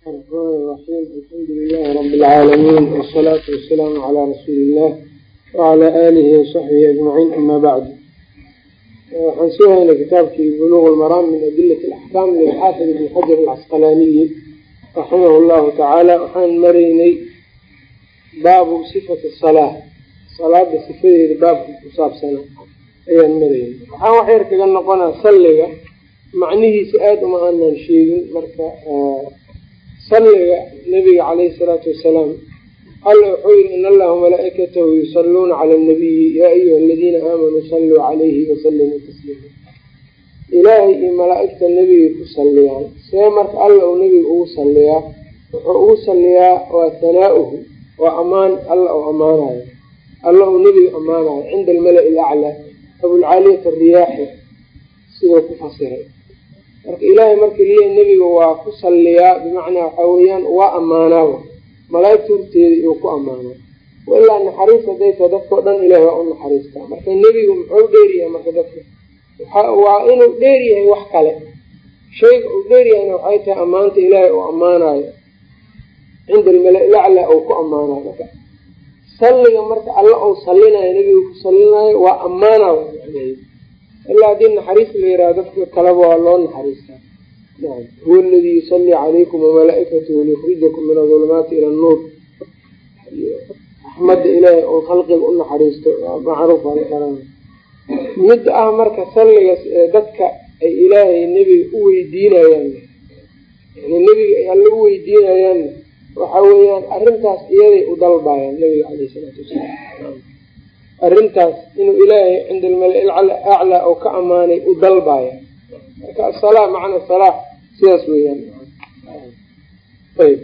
الرحمن الرحيم الحمد لله رب العالمين والصلاة والسلام على رسول الله وعلى آله وصحبه أجمعين أما بعد waxaan soo haynay kitaabkii buluuq lmaraam min adilat alaxkaam lilxaafid ibn xajar alcasqalaaniyi raximah llahu tacaala waxaan maraynay baabu sifati salaa salaada sifadeeda baabka ku saabsana ayaan maraynay waxaan wax yar kaga noqonaa salliga macnihiisa aada uma aanan sheegin marka salliga nabiga caleyhi salaatu wasalaam alla wuxuu yihi in allaha malaaikatahu yusaluuna cala nabiyi yaa ayuha aladiina aamanuu salluu calayhi wasalimuu tasliima. Ilaahay iyo malaa-igta nebigay ku salliyaan see marka alla uu nebiga ugu salliyaa wuxuu ugu salliyaa waa hanaa-uhu waa ammaan alla uu ammaanayo alla uu nebiga ammaanayo cinda almala-i alaclaa abulcaaliyat ariyaaxi siduu ku fasiray marka ilaahay marka liya nebiga waa ku salliyaa bimacnaa waxaa weeyaan waa ammaanaa malaaigta horteeda iyuu ku ammaanaa. Ilaa naxariis haday tahay dadkao dhan ilahay waa u naxariistaa. Marka nebigu muxuu dheeryahay marka dadka? Waa inuu dheeryahay wax kale. Shayga uu dheeryahayna waxay tahay ammaanta ilaahay uu ammaanayo cinda almala-ilaclaa uu ku ammaanayo marka salliga marka alla uu sallinayo nebigu ku sallinayo waa ammaanayo ilaa haddii naxariis la yiraha dadka kaleba waa loo naxariistaa huwa aladii yusalii calaykum wamalaa'ikatuhu liyukhrijakum min adulumaati ila annuur raxmadda ilaahay oo khalqiga u naxariisto macruuf midda ah marka salligas ee dadka ay ilaahay nebiga u weydiinayaan yani nebiga ay alla u weydiinayaanna waxa weeyaan arrintaas iyaday u dalbayaan nebiga caleyh isalaatu wasalaam arrintaas inuu ilaahay cinda almala aclaa oo ka ammaanay u dalbaya marka asalaa macna salaa sidaas weeyaan. Ayb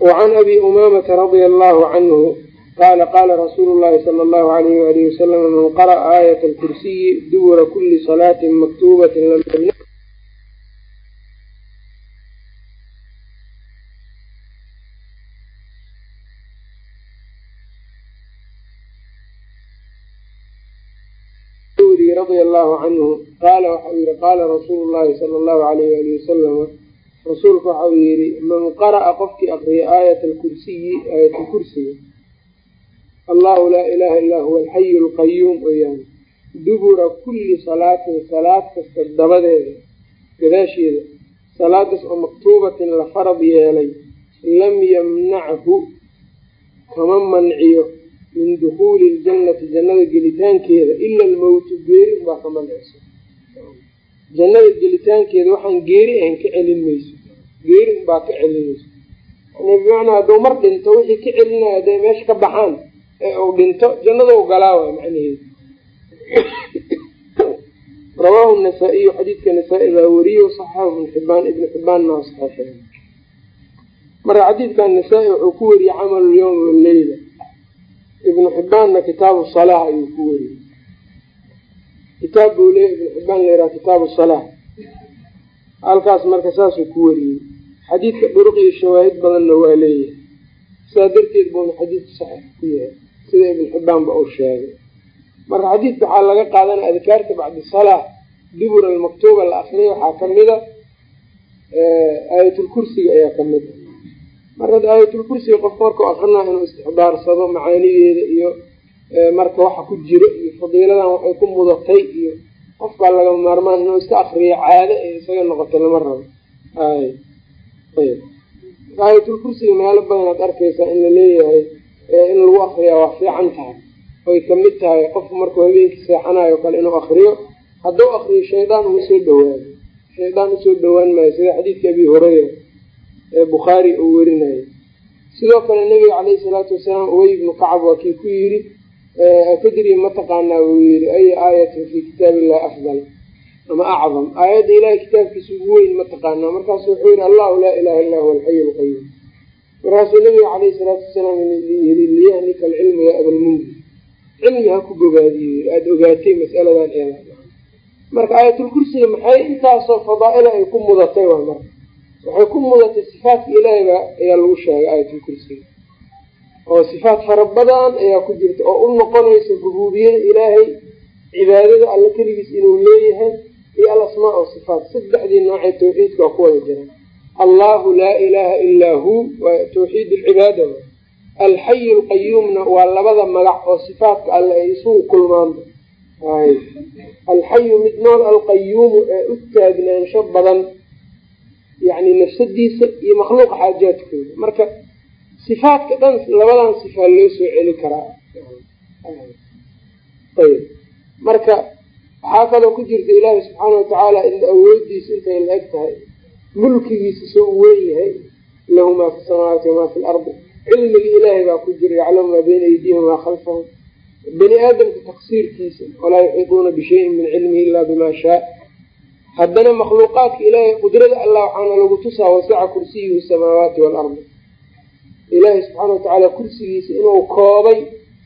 wacan abi umamata radia allahu canhu qala qala rasuulu llahi sala allahu alayh walihi wasalam man qara'a aayat alkursiyi dubura kuli salaatin maktubatin canhu qaala waxau yihi qaala rasuulu llahi sala allahu alayh ali wasalama rasuulku waxau yihi man qara'a qofkii akriya aayat alkursiyi aayatulkursiga allahu laa ilaha illaa huwa alxayu alqayuum weyaan dubura kulli salaatin salaad kasta dabadeeda gadaasheeda salaadaas oo maktuubatin la farad yeelay lam yamnachu kama manciyo min dukuuli ljannati jannada gelitaankeeda ila almowtu geeri unbaa ka manceyso jannada gelitaankeeda waxaan geeri ahayn ka celin mayso. Geeri unbaa ka celinayso bimacnaa hadduu mar dhinto wixii ka celinaya hadday meesha ka baxaan ee uu dhinto jannada u galaa waay macnaheedu. Rawaahu nasaa-iyu xadiidka nasaa-i baa weriye saxaxu ibnu xibaan ibnu xibaanna waa saxeexeey marka xadiidkan nasaa-i wuxuu ku weriyey camalu lyawmi waleyla ibnu xibbaanna kitaabu salaa ayuu ku weriyey kitaab buu leeya ibnu xibbaan layiraha kitaabu salaa halkaas marka saasuu ku weriyey xadiidka dhuruq iyo shawaahid badanna waa leeyahay. Sidaa darteed buuna xadiidku saxiix ku yahay sida ibnu xibbaanba uu sheegay. Marka xadiidka waxaa laga qaadanaya adkaarta bacdi salaa dubur almaktuuba la akriya waxaa kamida aayatulkursiga ayaa ka mid a marka aayatulkursiga qofka markau akrinayo inuu istixdaarsado macaanideeda iyo marka waxa ku jiro iyo fadiiladan waxay ku mudatay iyo qofbaa laga maarmaan inuu iska akriyo caado ee isaga noqoto lama rabo. Ay ayb aayatulkursiga meelo badan aad arkaysaa in la leeyahay in lagu akriyaa waa fiican tahay. Oy ka mid tahay qofku markuu habeenkii seexanayo kale inuu akriyo hadduu akriyo shaydaan uma soo dhawaado shaydaan u soo dhawaan maayo sida xadiidka abi hureyra ee bukhaari uu werinayay sidoo kale nabiga caleyhi salaatu wasalaam ubey ibnu kacab waa kii ku yidhi atadri mataqaanaa buu yidhi ay aayatin fii kitaab illahi afdal. Ama acdam. Aayadda ilahay kitaabkiisa ugu weyn mataqaanaa markaasu wuxuu yihi allahu laa ilaha illa huwa alxayu alqayuum markaasuu nabiga caleyhi salaatu wasalaam yii liyahnika alcilmu yaa abalmundir cilmi ha ku bogaadiyo aada ogaatay masaladan eeda marka aayatulkursiga maxay intaasoo fadaaila ay ku mudatay waa marka waxay ku mudatay sifaatka ilaahayba ayaa lagu sheegay aayatulkursiga oo sifaat fara badan ayaa ku jirta oo u noqonaysa rubuubiyada ilaahay cibaadada alla keligiis inuu leeyahay iyo alasmaa o sifaat saddexdii noocee tawxiidka waa ku wada jiraan allahu laa ilaaha ilaa hu waa tawxiid alcibaada alxayu alqayuumna waa labada magac oo sifaatka alle ay isugu kulmaanba alxayu mid nool alqayuumu ee u taagnaansho badan yani nafsadiisa iyo makhluuqa xaajaadkooda. Marka sifaatka dhan labadan sifaa loo soo celi karaa. Ayb. Marka waxaa kaloo ku jirta ilaahi subxaana watacaala in awoodiisa intay la eg tahay mulkigiisa soo u weyn yahay lahu maa fi samaawaati wamaa fi lardi cilmigii ilaahay baa ku jira yaclamu maa bayna aydiihim wamaa khalfahum. Bani aadamka taqsiirkiisa walaa yuxiiduuna bishayin min cilmihi ilaa bimaa shaa haddana makhluuqaadka ilaahay qudrada allah waxaana lagu tusaa wasaca kursiyuhu samaawaati waalardi ilaahay subxaana watacaala kursigiisa inuu koobay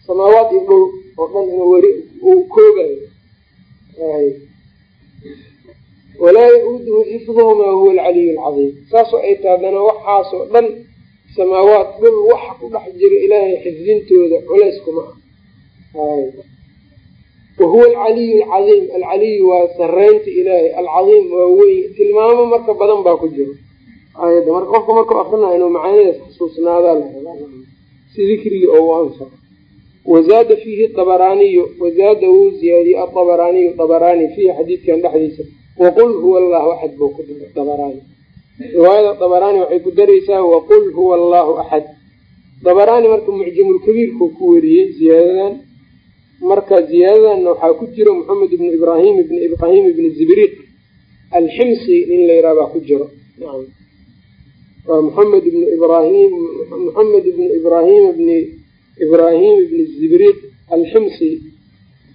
samaawaat iyo dhul oo dhan inuu weri uu koobayo walaa ya-uuduhu xifduhumaa huwa alcaliyu alcadiim. Saasoo ay tahay haddana waxaasoo dhan samaawaat dhul waxa ku dhex jira ilaahay xifdintooda culays kuma ah wahuwa alcaliyu alcadiim alcaliyu waa sareynta ilaahay alcadiim waa weyn tilmaamo marka badan baa ku jiro aayadda marka qofka markau akrinayo inuu macaanidaas xusuusnaadaa la rabaa si dikrigii oo anfaco wazaada fiihi abaraaniyu wazaada wuu ziyaadiyey aabaraaniyu abaraani fiihi xadiidkan dhexdiisa waqul huwa allahu axad buu ku daray dabaraani riwaayada dabaraani waxay ku daraysaa waqul huwa allahu axad dabaraani marka mucjamulkabiirkuu ku weriyey ziyaadadan marka ziyaadadanna waxaa ku jiro maxamed ibnu ibraahim ibni ibraahim ibni zibriiq alximsi nin la yidhaha baa ku jiro. Waa maxamed ibnu ibrahim maxamed ibnu ibraahim ibni ibraahim ibni zibriiq alximsi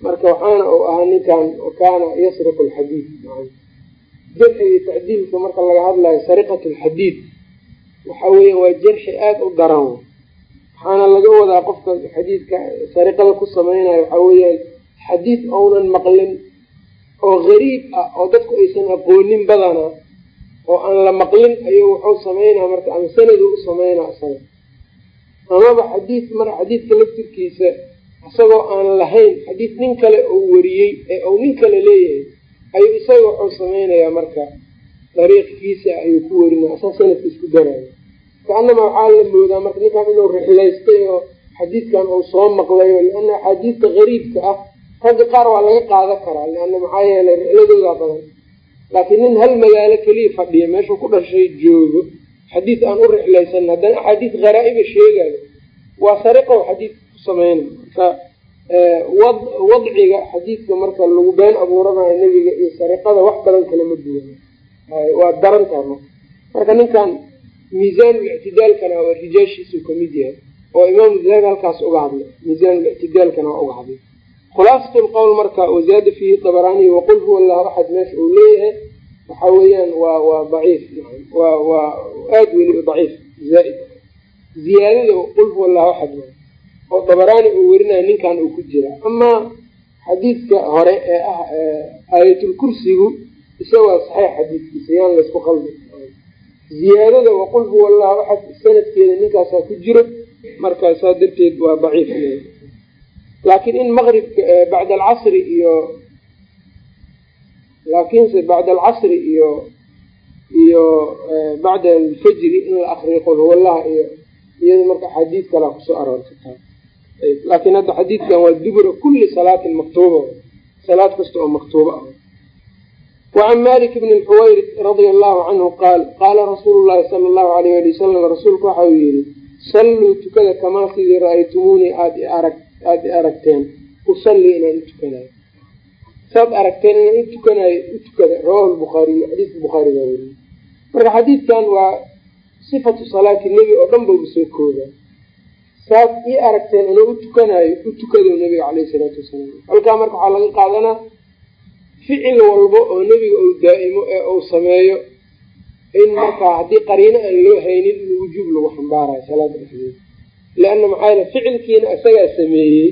marka waxaana uu ahaa ninkan kaana yasriqu alxadiid jarxiga tacdiilka marka laga hadlayo sariqat alxadiid waxa weya waa jarxi aada u daran waxaana laga wadaa qofka xadiidka sariqada ku sameynayo waxaa weeyaan xadiid ounan maqlin oo gariib ah oo dadku aysan aqoonin badana oo aan la maqlin ayuu wuxuu sameynaa marka ama sanadu u sameynaa isaga amaba xadiid mar xadiidka laftirkiisa isagoo aan lahayn xadiid nin kale uu wariyey ee uu nin kale leeyahay ayuu isaga wuxuu sameynayaa marka dariiqkiisa ayuu ku werinaya asaa sanadka isku daraayo kaanama waxaa la moodaa marka ninkan inuu rixilaystay oo xadiidkan uu soo maqlayo liana axaadiidta gariibka ah ragga qaar waa laga qaadan karaa liana maxaa yeelay rixladooda badan. Laakiin nin hal magaalo keliya fadhiya meeshuu ku dhashay joogo xadiid aan u rixlaysan haddana axaadiis gharaa'iba sheegayo waa sariqow xadiid ku sameyna marka wadciga xadiidka marka lagu been abuuranayo nebiga iyo sariqada wax badan kalama duwan waa daran tahay. Marka marka ninkan miisaanlictidaalkana waa rijaashiisuu ka mid yahay oo imaamu dahabi halkaas uga hadlay. Miisaanlictidaalkana waa uga hadlay. Khulaasat lqowl marka wazaada fiihi dabaraaniy waqul huwa allahu axad meesha uu leeyahay waxa weeyaan waa waa daciif waa waa aada weli daciif zaaid. Ziyaadada qul huwa allahu axad oo dabaraani uu werinayo ninkan uu ku jira. Amaa xadiidka hore ee ah aayatulkursigu isagoo saxiix xadiidkiisa yaan laysku qalbi ziyaadada waqul huwa allahu axad sanadkeeda ninkaasaa ku jiro markaasaa darteed waa daciif. Laakiin in maqribka bacda alcasri iyo laakiinse bacda alcasri iyo iyo bacda alfajri in la akriyo qul huwa allah iyo iyada marka xadiid kalaa ku soo aroortay laakiin hadda xadiidkan waa dubura kuli salaatin maktuuba salaad kasta oo maktuuba ah wacan malik bni lxuwayri radia allahu canhu qaal qaala rasuulu llahi sala allahu alayh ali wasalam rasuulku waxa uu yihi salluu tukada kamaa sidii ra'aytumuunii aada aada i aragteen usallii inaan u tukanayo saad aragteen inaan u tukanayo u tukada rawahu lbukhaariy xadiiska bukhaari baa weriye marka xadiidkan waa sifatu salaati nebi oo dhan bauba soo kooba saad ii aragteen inuu u tukanayo u nebiga caleyhi salaatu wasalaam halkaa marka waxaa laga qaadanaa ficil walbo oo nebiga uu daa'imo ee uu sameeyo in markaa haddii qariino aan loo haynin in wujuub lagu xambaarayo salaada dhexdeeda. Leanna maxaa yale ficilkiina isagaa sameeyey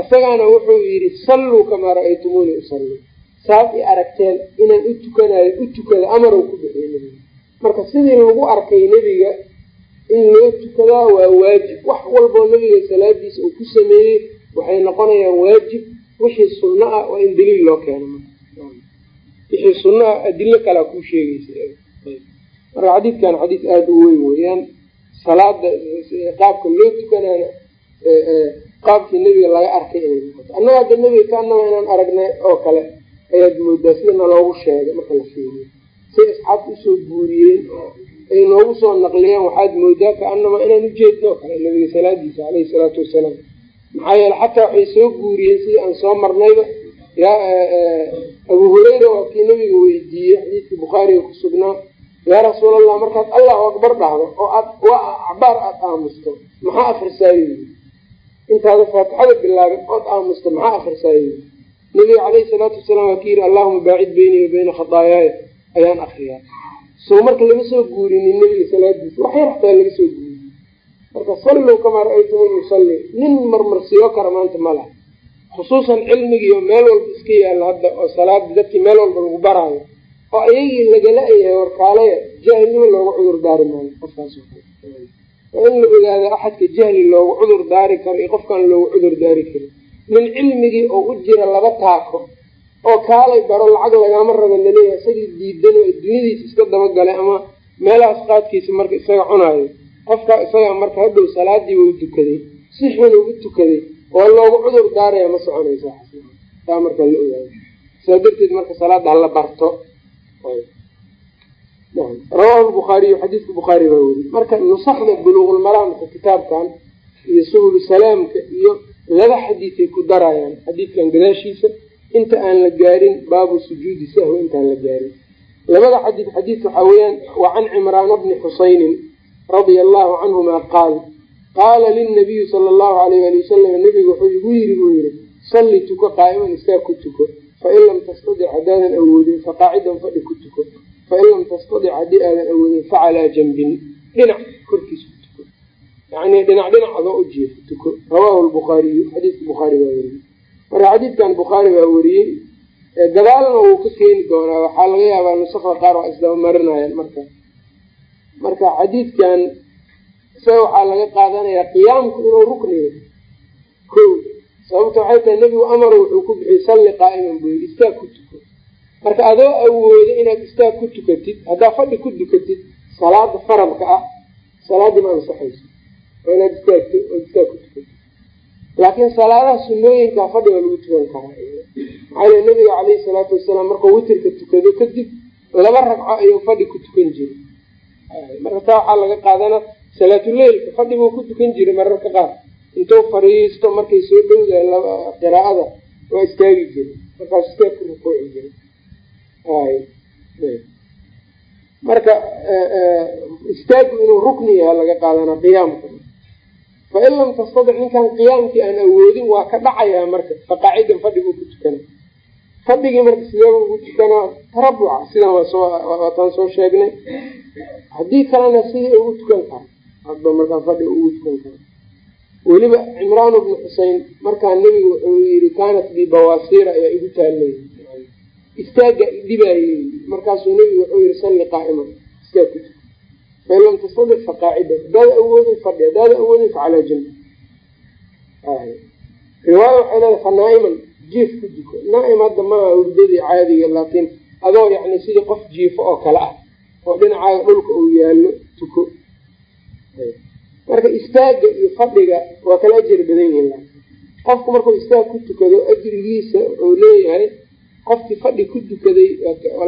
isagaana wuxuu yidhi salluu kamaa ra'aytumuuni usallii saad i aragteen inaan u tukanayo u tukada amarow ku bixiyo nebiga. Marka sidii lagu arkay nebiga in loo tukadaa waa waajib. Wax walboo nebiga salaadiisa uu ku sameeyey waxay noqonayaan waajib. Wixii sunno ah waa in daliil loo keeno wixii sunno ah adilo kalea kuu sheegaysa. Marka xadiidkan xadiis aada u weyn weeyaan salaada qaabka loo tukanaana qaabkii nebiga laga arkay annaga hadda nebiga kaanaba inaan aragnay oo kale ayaad moodaa sida naloogu sheegay marka la fiiriyo say asxaabta u soo guuriyeen ay noogu soo naqliyeen waxaad moodaa kaanama inaan ujeedno oo kale nabiga salaadiisa caleyhi salaatu wasalaam. Maxaa yeele xataa waxay soo guuriyeen sidii aan soo marnayba abu hureyra waa kii nabiga weydiiyey xadiidkii bukhaariga ku sugnaa. Yaa rasuulallah markaad allahu akbar dhahdo oo aad waa acbaar aada aamusto maxaa akrisaayo intaada faatixada bilaabin ood aamusto maxaa akrisaayo nabiga caleyhi salaatu wasalaam waa ki yidhi allahuma baacid beyni wa beyna khadaayaaya ayaan akriyaa so marka lama soo guurinin nebiga salaadiisa wax yar xataa laga soo guuriy marka sallow kamaa ra'aytumuni yusalli nin marmarsiyo kara maanta ma laha khusuusan cilmigiiyo meel walba iska yaalla hadda oo salaada dadkii meel walba lagu baraayo oo ayagii lagala-yahay warkaalaya jaahilnimo loogu cudur daari maayo qofkaas waa in la ogaada axadka jahli loogu cudur daari karo iyo qofkaan loogu cudur daari karin nin cilmigii oo u jira laba taako oo kaalay baro lacag lagama raba la leeyahay isagii diidan oo adduunyadiisa iska dabagalay ama meelahaas qaadkiisa marka isaga cunaayo qofka isaga marka hadhow salaadii wau dukaday si xunu u tukaday waa loogu cudur daaraya ma soconaysa. Taa marka la ogaado. Sidaa darteed marka salaada hala barto. Rawaahu bukhaariyu xadiidka bukhaari baa weri marka nusakda buluuqulmaraamka kitaabkan iyo subul salaamka iyo laba xadiisay ku darayaan xadiidkan gadaashiisa inta aan la gaarin baabu sujuudi sahwi intaan la gaarin. Labada xadiid xadiid waxaa weeyaan wa can cimraana bni xusaynin radia allahu canhuma qaal qaala lilnabiyi sala allahu alayh ali wasalam nabigu wuxuu igu yiri buu yihi salli tuko qaa'iman istaag ku tuko. Fain lam tastadic haddaadan awoodin faqaacidan fadhi ku tuko. Fain lam tastadic haddii aadan awoodin facalaa jambin dhinac korkiisa ku tuko. Yani dhinac dhinac adoo u jeefo tuko. Rawaahu lbukhaariyu xadiidka bukhaari baa weriyey marka xadiidkan bukhaari baa weriyey gadaalna wuu ka keeni doonaa. Waxaa laga yaabaa nusakda qaar waa isdaba marinayaan marka. Marka xadiidkan isaga waxaa laga qaadanayaa qiyaamku inuu rukniyo. Ko sababta waxay tahay nebigu amar wuxuu ku bixiyey salli qaa'iman buu yidhi istaag ku tuko. Marka adoo awoodo inaad istaag ku tukatid haddaa fadhi ku dukatid salaada faradka ah salaadii ma ansaxayso. Oo inaad istaagto oo istaag ku tukatid. Laakiin salaadaha sunooyinkaa fadhi waa lagu tukan karaa. Maxaa yele nabiga caleyhi salaatu wasalaam markuu witirka tukado kadib laba ragco ayuu fadhi ku tukan jiray. Marka taa waxaa laga qaadana salaatuleilka fadhi buu ku tukan jiray mararka qaar. Intuu fariisto markay soo dhowdahay qiraa'ada waa istaagi jiray. Markaasu istaag ku rukuuci jiray. Marka istaagu inuu rukni yaha laga qaadana qiyaamka fain lam tastadic ninkan qiyaamkii aan awoodin waa ka dhacayaa marka faqaacidan fadhiguu ku tukana fadhigii marka sideeba ugu tukanaa tarabuca sidan waataan soo sheegnay. Haddii kalena sidii ugu tukan kara hadba markaa fadhi ugu tukan kara weliba cimraan bnu xusein markaa nebigu wuxuu yiri kaanat bi bawaasiira ayaa igu taallay. Istaaga idhibaayey markaasuu nebigu wuxuu yihi salli qaa'iman. Istaag ku tuka fain lam tastadic faqaacida hadaada awoodin fadhi hadaada awoodin facalaa janbi riwaaya waxay leedahay fa jiif ku duko naa'im hadda maaha hurdadii caadiga laakiin adoo yacni sidii qof jiifo oo kale ah oo dhinacaaga dhulka uu yaallo tuko marka istaaga iyo fadhiga waa kala ajri badan yihiin. Qofku markuu istaag ku tukado ajrigiisa uu leeyahay qofkii fadhi ku dukaday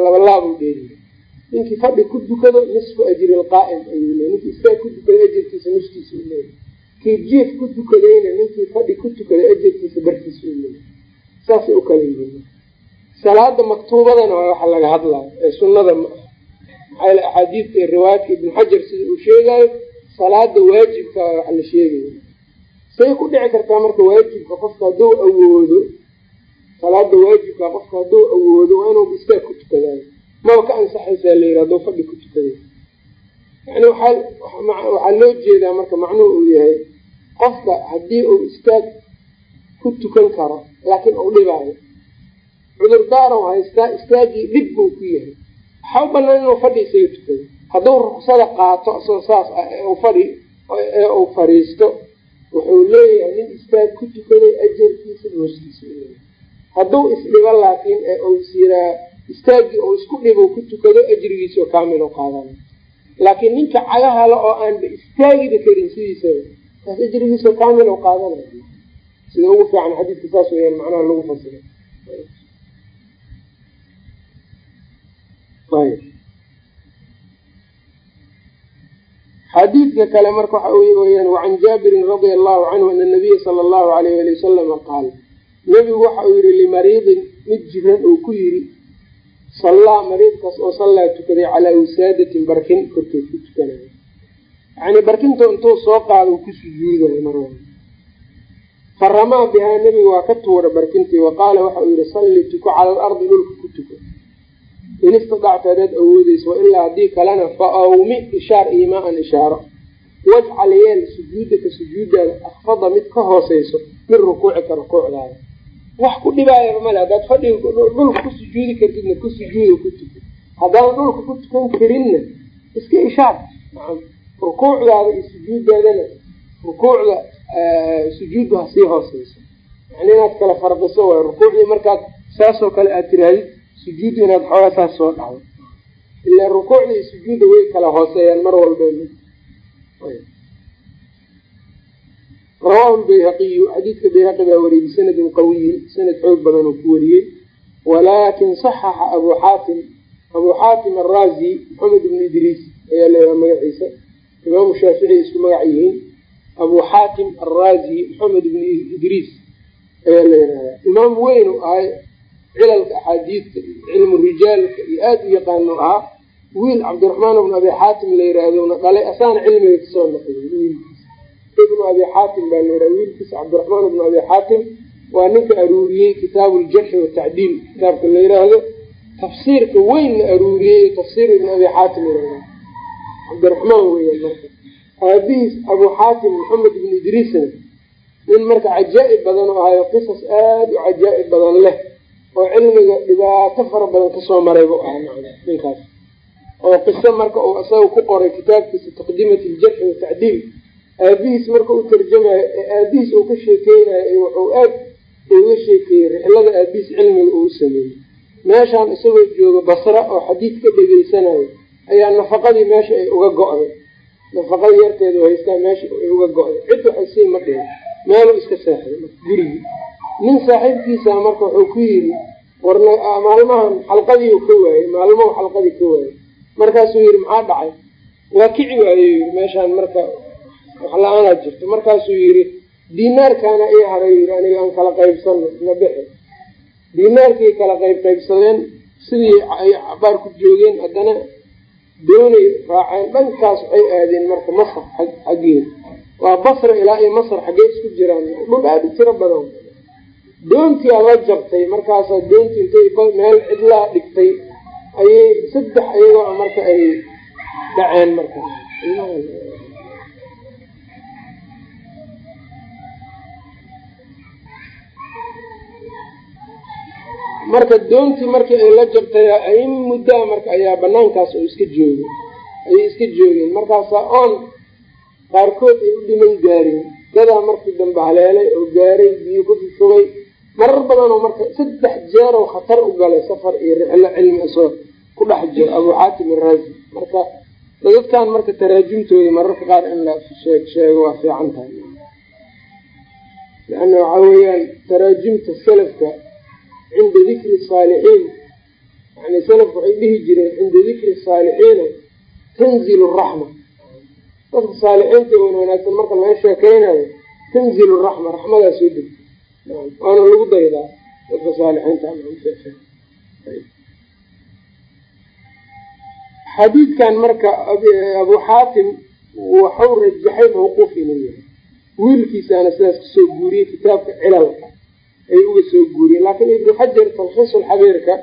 labalaabuu dheeriya ninkii fadhi ku dukado nisfu ajri lqaa'im ayuu leey ninkii istaag ku dukaday ajarkiisa nuskiisa u leeyahy kii jiif ku dukadayna ninkii fadhi ku tukaday ajarkiisa barkiisa u leeyahy saasay u kala yihiin. Salaada maktuubadana waa waxa laga hadlayo ee sunnada ma aha maxaa axaadiidta iyo riwaayadka ibnu xajar sida uu sheegaayo salaada waajibka waa wax la sheegayo. Say ku dhici kartaa marka waajibka qofka hadduu awoodo salaada waajibka qofka hadduu awoodo waa inuu istaag ku tukadaayo maba ka ansaxaysaa la yiri hadduu fadhi ku tukaday yani waxaa loo jeedaa marka macnuhu uu yahay qofka haddii uu istaag ku tukan karo laakiin uu dhibaayo. Cudurdaarow haystaa istaagii dhib buu ku yahay. Waxaa u banaan inuu fadhi isaga tukado hadduu ruksada qaato isagoo saas ah ee fadhi ee uu fariisto wuxuu leeyahay nin istaag ku tukaday ajarkiisa uleeyahay hadduu isdhibo laakiin ee uu siraa istaagii uu isku dhibo ku tukado ajrigiisao kaamil u qaadana laakiin ninka cagahale oo aanba istaagiba karin sidiisaba taas ajrigiisao kaamil u sida ugu fiican xadiidka saas weyaan macnaha lagu fasira xadiidka kale marka waxa weyaan wacan jaabirin radia allahu canhu ana nabiya sala allahu alayh ali wasalama qaal nebigu waxa uu yihi limariidin mid jiran uu ku yiri sallaa mariidkaas oo sallaa tukaday calaa wisaadatin barkin korkeed ku tukanayo yani barkinta intuu soo qaado ku sujuudayo mar faramaa bihaa nebiga waa ka tuura barkintii wa qaala waxa uu yihi salli tuko cala alardi dhulka ku tuko in istidacta hadaad awoodeyso wailaa haddii kalena fa awmi ishaar imaa-an ishaaro. Wajcal yeel sujuudaka sujuudaada akfada mid ka hooseyso min rukuucika rukuucdaada. Wax ku dhibaayaba male haddaad fadhiga dhulka ku sujuudi kartidna ku sujuuda ku tuko. Haddaan dhulka ku tukan karinna iska ishaar. Rukuucdaada iyo sujuudaadana rukuucda sujuuddu ha sii hooseyso yani inaad kala farqiso waay rukuucdii markaad saasoo kale aad tirahdid sujuudda inaad xoogaa saas soo dhacdo ilaa rukuucda iyo sujuudda way kala hooseeyaan mar walba. Rawahu lbayhaqiyu xadiidka bayhaqi baa wariyey bisanadin qawiyin sanad xoog badan oo ku wariyey. Walaakin saxaxa abu xaatim abu xaatim araazi maxamed ibnu idriis ayaa leeyaha magaciisa. Imaamu shaafici isku magac yihiin. Abu xaatim araazi maxamed ibnu idriis ayaa la yihahdaa imaam weyn u ahay cilalka axaadiidka iyo cilmu rijaalka iyo aada u yaqaano ahaa wiil cabdiraxmaan ibnu abi xaatim la yihaahdona dhalay asaana cilmiga ka soo naqiyay wiilkiisa ibnu abi xaatim baa la yihahda wiilkiisa cabdiraxmaan ibnu abi xaatim waa ninka aruuriyey kitaabu ljarxi watacdiil kitaabka la yiraahdo. Tafsiirka weynna aruuriyey tafsiir ibnu abi xaatim la cabdiraxmaan weeyaan marka. Aabihiis abu xaatim maxamed ibnu idriisna nin marka cajaa'ib badan oo ahayo qisas aada u cajaa'ib badan leh oo cilmiga dhibaato fara badan ka soo maray bu ahaa ninkaas. oo qiso marka uu isaga ku qoray kitaabkiisa taqdimat iljarxi watacdiil aabihiis marka u tarjamayo ee aabihiis uu ka sheekeynayo wuxuu aad uga sheekeeyey rixlada aabihiis cilmiga uu sameeyey. Meeshaan isagoo jooga basra oo xadiid ka dhegeysanayo ayaa nafaqadii meesha ay uga go-day nafaqadii yarteedu haystaa meesha ay uga go-day cid waxay sii ma dhihin. Meeluu iska seexday gurigii nin saaxiibkiisa marka wuxuu ku yiri war maalmahan xalqadii ka waayey maalmahu xalqadii ka waayey. Markaasuu yidhi maxaa dhacay? Waa kici waaye meeshaan marka wax la'aanaa jirto. Markaasuu yidhi dinaarkaana ii haray yii aniga aan kala qaybsano na bixi dinaarkii kala qayb qaybsadeen sidii ay cabaar ku joogeen haddana doonay raaceen dhankaas waxay aadeen marka masar xaggeeda waa basra ilaa iyo masar xaggee isku jiraan dhul aada tiro badan doontiaa la jabtay markaasaa doontii intay meel cidlaa dhigtay ayay saddex iyagoo marka ay dhaceen marka. Marka doontii markii ay la jabtay in muddaa marka ayaa banaankaas oo iska jooga ayay iska joogeen. Markaasaa oon qaarkood ay u dhiman gaareen dadaa markii dambe haleelay oo gaaray biyo ku shubay marar badan marka saddex jeer oo khatar u galay safar iyo rixlo cilmi isoo ku dhex jiro abu xaatim iraazi marka dadadkan marka taraajumtooda mararka qaar in la sheeg waa fiican tahay. Leanna waxaa weeyaan taraajumta salafka cinda dikri saalixiin yani salafka waxay dhihi jireen cinda dikri saalixiina tanzilu raxma. Dadka saalixiinta wan wanaagsan marka laga sheekeynayo tanzilu raxma raxmadaa soo waana lagu daydaa dadka saalixiinta xadiidkan marka abu xaatim waxau rajaxay mawquuf inuu yahay. Wiilkiisaana sidaas ka soo guuriyey kitaabka cilalka. Ay uga soo guuriyeen laakiin ibnu xajar talkhiis lxabiirka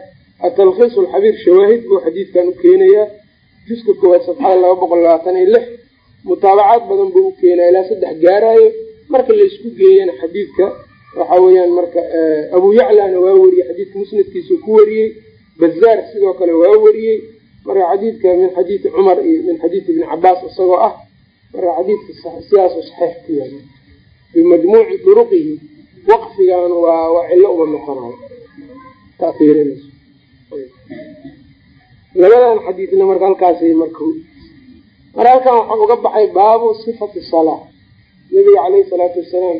atalkhiis lxabiir shawaahid buu xadiidkan u keenayaa. Juska koowaad safxada laba boqol labaatan iyo lix mutaabacaad badan buu u keenaya ilaa saddex gaaraayo. Marka laysku geeyana xadiidka waxa weeyaan marka abu yaclana waa weriyey xadiidka musnadkiisu ku wariyey bazaar sidoo kale waa wariyey marka xadiidka min xadiidi cumar iyo min xadiidi ibni cabaas isagoo ah marka xadiidka sidaasu saxiix ku yahay. Bimajmuuci duruqihi waqfigan waa waa cillo uma noqonayo tafiirinayso labadan xadiidna marka halkaasi marka mar halkan waxaa uga baxay baabu sifati salaa nabiga caleyhi salaatu wasalaam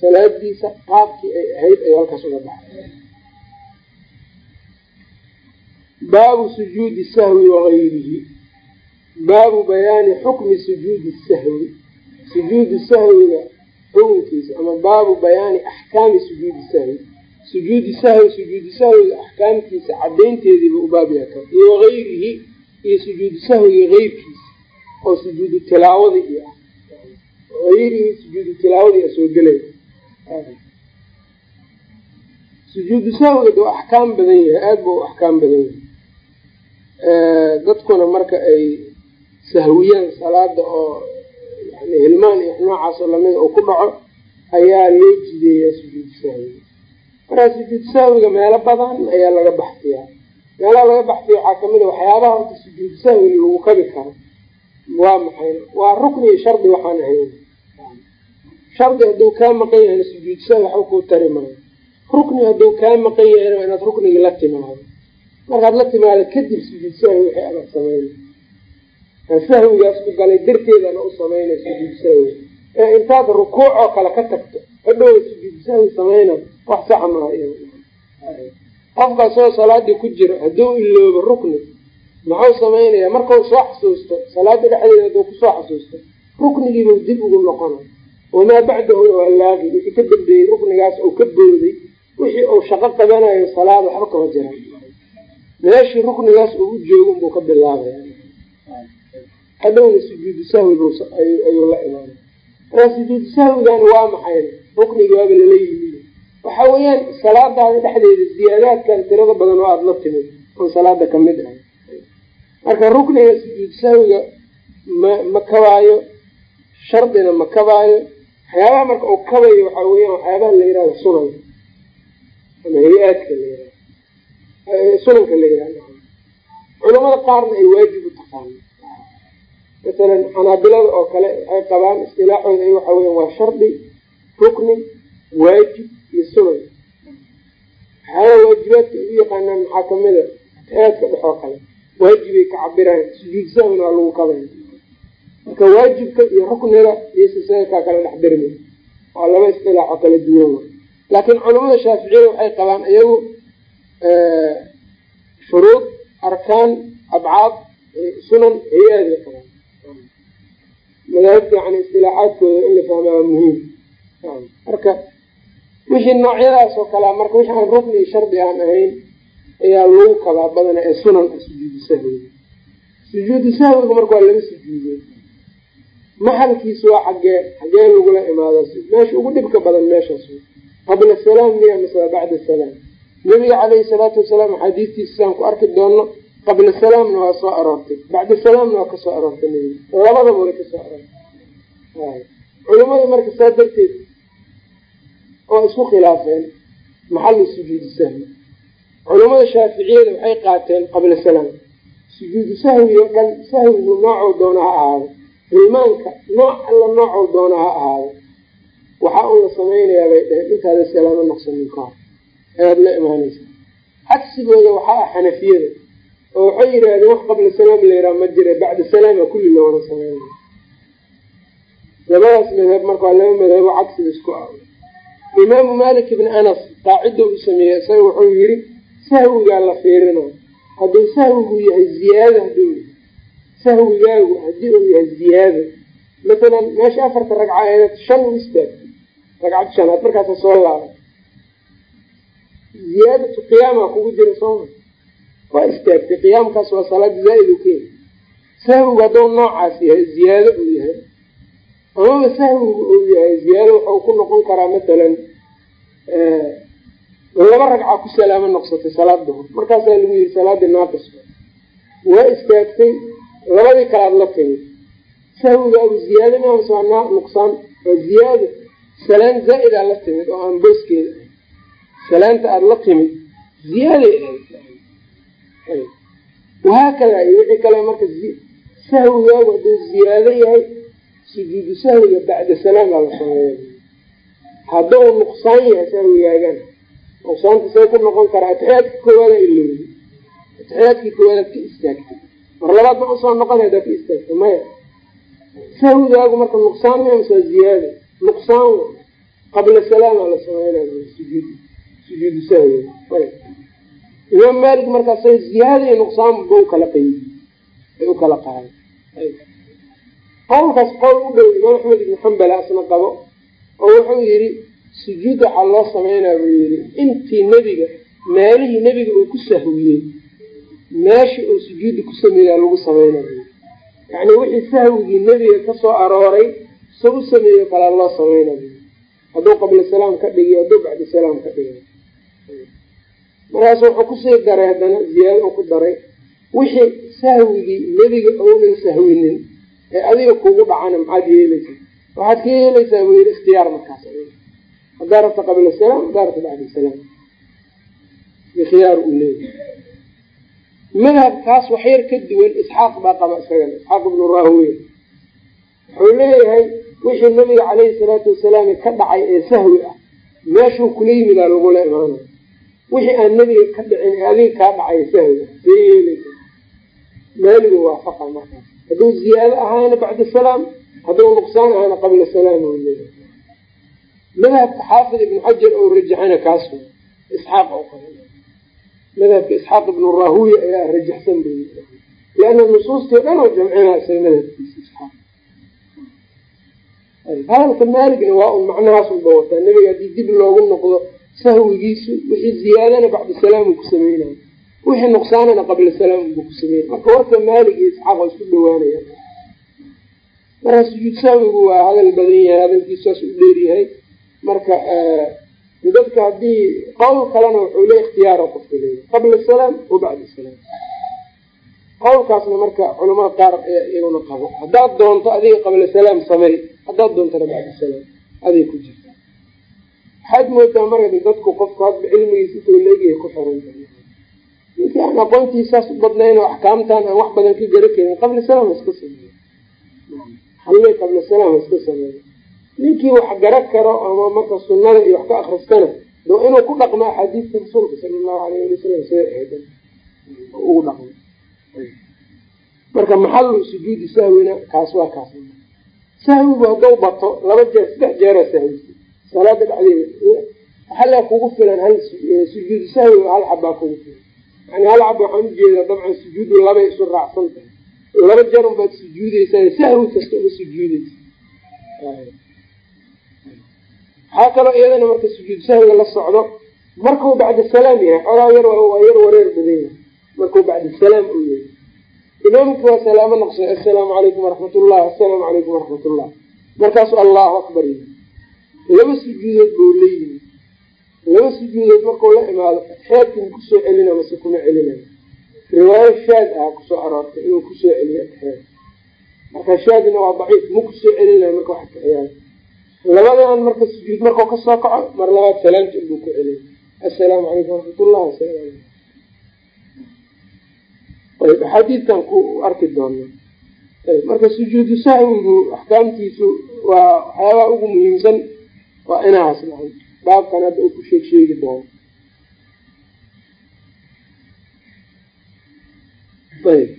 salaadiisa qaabkii ay ahayd ayuu halkaas uga baxay. Baabu sujuudi sahwi wagayrihi baabu bayaani xukmi sujuudi sahwi. Sujuudi sahwiga xukunkiisa ama baabu bayaani axkaami sujuudi sahwi. Sujuudi sahwi sujuudi sahwiga axkaamtiisa cadaynteediiba u baab yahay. Iyo wagayrihi iyo sujuudi sahwiga keyrkiisa oo sujuudu tilaawada iyo ah ayrihi sujuudu tilaawadi soo gelay sujuudu sahwiga axkaam badan yahay aada buu axkaam badan yahay. Dadkuna marka ay sahwiyaan salaada oo yani hilmaan iyo noocaasoo lamida uu ku dhaco ayaa loo jideeyaa sujuudu sahwiga markaa sujuudu sahwiga meelo badan ayaa laga baxsiyaa meelaha laga baxsiya waxaa ka mid a waxyaabaha horta sujuudu sahwiga lagu kabi karo. Waa maxay? Waa rukni iyo shardi waxaan ahayn shardi hadduu kaa maqan yahayna sujuud sahwi waxba kuu tari maayo rukni hadduu kaa maqan yahayna waa inaad ruknigii la timaado. Markaad la timaado kadib sujuud sahwi wixii adag samayna sahwigaas ku galay darteedana u samayna sujuud ee intaad rukuuc oo kale ka tagto hadhow sujuud samayna wax saxa maayo qofka salaadii ku jiro hadduu iloobo rukni muxuu samaynayaa? Markau soo xasuusto salaada dhexdeeda hadduu ku soo xasuusto ruknigiibuu dib ugu noqonay wamaa bacdahuna waa laaqi wixii ka dambeeyey ruknigaas uu ka booday wixii uu shaqo qabanayo salaad waxba kama jiran meeshii ruknigaas uu u joogo unbuu ka bilaabaya hadhowna sujuudu sahwi ayuu la imaanay markaa sujuudu sahwigani waa maxay ruknigi waaba lala yimid waxa weeyaan salaadaada dhexdeeda ziyaadaadkan tirada badan oo aada la timid oo salaada ka mid ah marka rukniga sujuud sahwiga ma ma kabaayo shardina ma kabaayo waxyaabaha marka uu kabayo waxaa weeyaan waxyaabaha la yihahdo sunanka ama hay'aadka la yihahdo sunanka la yihahdo culamada qaarna ay waajib u taqaano masalan xanaabilada oo kale waxay qabaan istilaaxooda ay waxa weyan waa shardi rukni waajib iyo sunan waxyaaba waajibaadka ay u yaqaanaan maxaa kamida hay'aadka dhex oo kale. Waajibay ka cabiraan sujuud sahwina waa lagu kabay marka waajibka iyo rukniga iyo sisakaa kala dhex dirmi waa laba istilaax oo kala duwan laakiin culamada shaaficiyada waxay qabaan iyagu shuruud arkaan abcaad sunan hay'aada qabaan. Madaahibta yani istilaaxaadkooda in la fahmaa waa muhiim. Marka wixii noocyadaas oo kalea marka wixi aan rukni shardi aan ahayn ayaa lagu kabaa badana ee sunan ah sujuudu sahwiga marka waa laga sujuuday maxalkiisu waa xaggee xaggee lagula imaado. Meesha ugu dhibka badan meeshaas qabla salaam miya mise bacda salaam. Nabiga caleyhi salaatu wasalaam axaadiistiisa saan ku arki doono qabla salaamna waa soo aroortay. Bacda salaamna waa ka soo aroortay nabiga labadaba way ka soo aroortay. Culimadii marka saa darteed oo isku khilaafeen maxalli sujuudi sahwi. Culamada shaaficiyada waxay qaateen qabla salaam. Sujuudu sahwi o dhan sahwigu noocou doona ha ahaado hilmaanka nooc alla noocou doona ha ahaado waxaa un la samaynayaa bay dhaheen. Intaada salaamo naqsanin ka hor? Ayaad la imaanaysa cagsigooda waxaa ah xanafiyada oo waxay yidhaahdeen wax qabla salaam la yidhaha ma jira bacda salaama kulli loola sameynaya labadaas madhab marka waa laba madhabo cagsiga isku ah imaamu malik ibni anas qaacidou u sameeyey isaga wuxuu yiri sahwigaa la fiirina hadduu sahwigu yahay ziyaado haduu sahwigaagu haddii uu yahay ziyaado masalan meesha afarta ragcadeed shan u istaagtay ragcad shanaad markaasa soo laabay ziyaadatu qiyaama kugu jira sooma waa istaagtay qiyaamkaas waa salaad zaa-id u keeni sahwigu hadduu noocaas yahay ziyaado uu yahay amaba sahwigu uu yahay ziyaado wuxuu ku noqon karaa masalan laba ragca ku salaamo noqsatay salaad duhur markaasaa lagu yihi salaadii naaqis waa istaagtay labadii kalaad la timid sahwigaagu ziyaado miamas waa nuqsaan waa ziyaado salaan zaa-idaa la timid oo aan booskeeda. Salaanta aada la timid ziyaaday ahayd. Wahaakadaa iyo wixii kale marka sahwigaagu hadduu ziyaado yahay sujuudu sahwiga bacda salaamaa la sameeya hadduu nuqsaan yahay sahwigaagana nuqsaanta see ku noqon karaa atixiyaadka koowaada ilowdi atixiyaadkii koowaadaad ka istaagtay mar labaad ma u soo noqon hadaa ka istaagtay maya sahwigaagu marka nuqsaan msa ziyaada nuqsaan qabla salaama la sameynay sujuud sujuudu sahwiga imaam malik markaas ziyaada iyo nuqsaan ba u kala qaydi ay u kala qaaday qowlkaas qowl u dhow imaam axmed ibn xambal asna qabo oo wuxuu yidhi sujuud waxaa loo sameynaa buu yidhi. Intii nebiga meelihii nebiga uu ku sahwiyey meeshii uu sujuudda ku sameeyaa lagu sameynaa buu yacni wixii sahwigii nebiga ka soo arooray u sameeyo kalaa loo sameynaa buu hadduu qabla salaam ka dhigiyo hadduu bacdi salaam ka dhigiyo markaas wuxuu ku sii daray haddana ziyaado u ku daray. Wixii sahwigii nebiga ounan sahwinin ee adiga kugu dhacana maxaad yeelaysaa? Waxaad ka yeelaysaa buu yidhi ikhtiyaar markaas haddaa rabta qabla salaam haddaa rabta bacda salaam. Khiyaar uu leeyahay madhabkaas waxyar ka duwan isxaaq baa qaba isagana isxaaq ibnu raahwiya wuxuu leeyahay wixii nabiga caleyhi salaatu wasalaam ka dhacay ee sahwi ah. Meeshuu kula yimidaa lagula imaanay wixii aan nebiga ka dhicin ee adiga kaa dhacay sahwi ah. See yeelaysa maaliga waafaqa markaas hadduu ziyaado ahaana bacda salaam hadduu nuqsaan ahaana qabla salaam u leeyahay. Madhabka xaafid ibnu xajar oo rajaxana kaas isxaaq oo kale madhabka isxaaq ibnu rahuya ayaa rajaxsan bu liana nusuustii dhan oo jamcina madhabkiisa isxaaq. Hadalka maaligna waa un macnahaas unba wataa. Nebiga haddii dib loogu noqdo sahwigiisu wixii ziyaadana bacda salaam uu ku sameynayo wixii nuqsaanana qabla salaam unbuu ku sameynay marka warka maalig iyo isxaaq waa isku dhawaanaya marka sujuud sahwigu waa hadal badan yahay hadalkiisaas u dheeryahay marka dadka haddii qowl kalena wuxuu le ikhtiyaara qofka leeyahy qabla salaam wa bacda salaam. Qowlkaasna marka culamada qaar iyaguna qabo. Haddaad doonto adiga qabla salaam samey haddaad doontana bacda salaam aday ku jirta. Waxaad moodaa marka dadku qofku hadba cilmigiisa intuu leegyahay ku xiranta ninki aan aqoontiisaas u badnayn oo axkaamtan aan wax badan ka gara karin qabla salaam iska sameeyo. Halle qabla salaam iska sameeyo ninkii wax gara karo ama marka sunada iyo wax ka akristana do inuu ku dhaqmo axaadiista rasuulka sala allahu alayh ali wasalam sida ahayd ugu dhaqmo. Marka maxalu sujuudi sahwina kaas waa kaas. Sahwigu hadduu bato laba jeer saddex jeera sahwisa salaada dhexdeeda. Waxalaa kugu filan hal sujuudu sahwi hal xabaa kugu filan. Yani hal xaba waxaan u jeedaa dabcan sujuudu labay isu raacsan tahay. Laba jeer unbaad sujuudeysaa sahwi kasta uma sujuudeysa waxaa kaloo iyadana marka sujuud sahwiga la socdo markuu bacda salaam yahay xogaa yar yar wareer badan yahay markuu bacda salaam uu yahay. Imaamki waa salaamo naqsay assalaamu calaykum waraxmat ullah assalaamu calaykum waraxmat ullah markaasu allahu akbar yihi laba sujuudood buu leeyihi laba sujuudood markuu la imaado xeedkan ku soo celina mase kuma celinayo riwaayo shaad ah ku soo aroortay inuu ku soo celiyo xeed marka shaadna waa daciif ma ku soo celinayo marka wax kaciyaay labadan marka sujuud markuu ka soo kaco mar labaad salaamta inbuu ku celiy assalaamu calaykum waraxmatullah ayb axaadiistan ku arki doona ayb marka sujuudu sahwigu axkaamtiisu waa waxyaabaha ugu muhiimsan waa inahaas nahay baabkan hadda uu ku sheeg sheegi doono. Ayb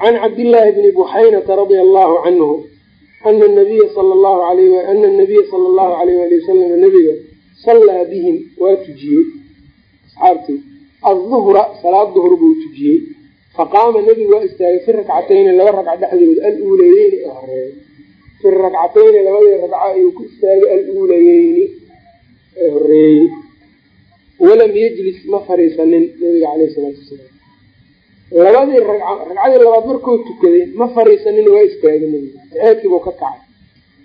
can cabdillaahi bni buxaynata radia allahu canhu ana nabiya sala allahu alayh ana nabiya sala allahu alayh wali wasalam nabiga sallaa bihim waa tujiyey asxaabtii aduhra salaad duhr buu tujiyey faqaama nebigu waa istaagay fi rakcatayni laba ragca dhexdood aluulayeyni ee horreeya fi rakcatayni labadii ragca ayuu ku istaagay aluulayeyni ee horeeyey walam yejlis ma fariisanin nabiga caleyh salaatu wasalaam labadii ragca ragcadii labaad markuu tukaday ma fariisanin waa istaagay nebiga ka kacay.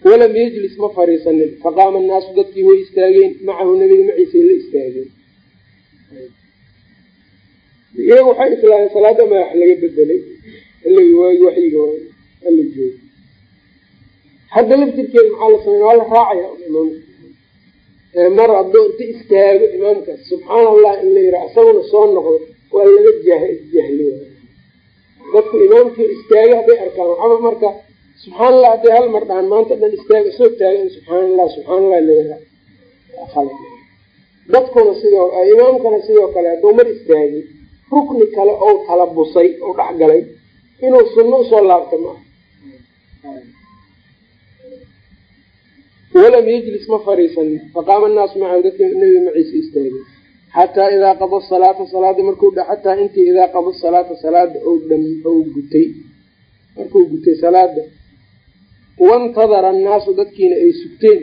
Walam yejlis ma fariisanin. Faqaama annaasu dadkii way istaageen. Macahu nebiga maciisay la istaageen. Iyagu waxay islaameen salaada ma wax laga bedelay xilligii waagi waxyiga ala joogo hadda laftirkeeda maxaa la samey waa la raacaya imaamka mar hadduu inta istaago imaamkaas. Subxaan allah in la yiraa isaguna soo noqdo waa laga jah jahli dadku imaamkii istaaga hadday arkaan waxaba marka subxaan allah hadday hal mar dhahaan maanta dhan istaaga soo taaga in subxaan allah subxaan allah dadkuna sidoo imaamkana sidoo kale hadduu mar istaagi rukni kale ou talabusay ou dhexgalay inuu sunno u soo laabto maaha walam yajlis ma fariisanin faqaama annaasu macahu dadki nabiga maciisa istaagay xataa idaa qada salaata salaada markuu xataa intii idaa qada salaata salaada ou gutay. Markuu gutay salaada wantadara annaasu dadkiina ay sugteen.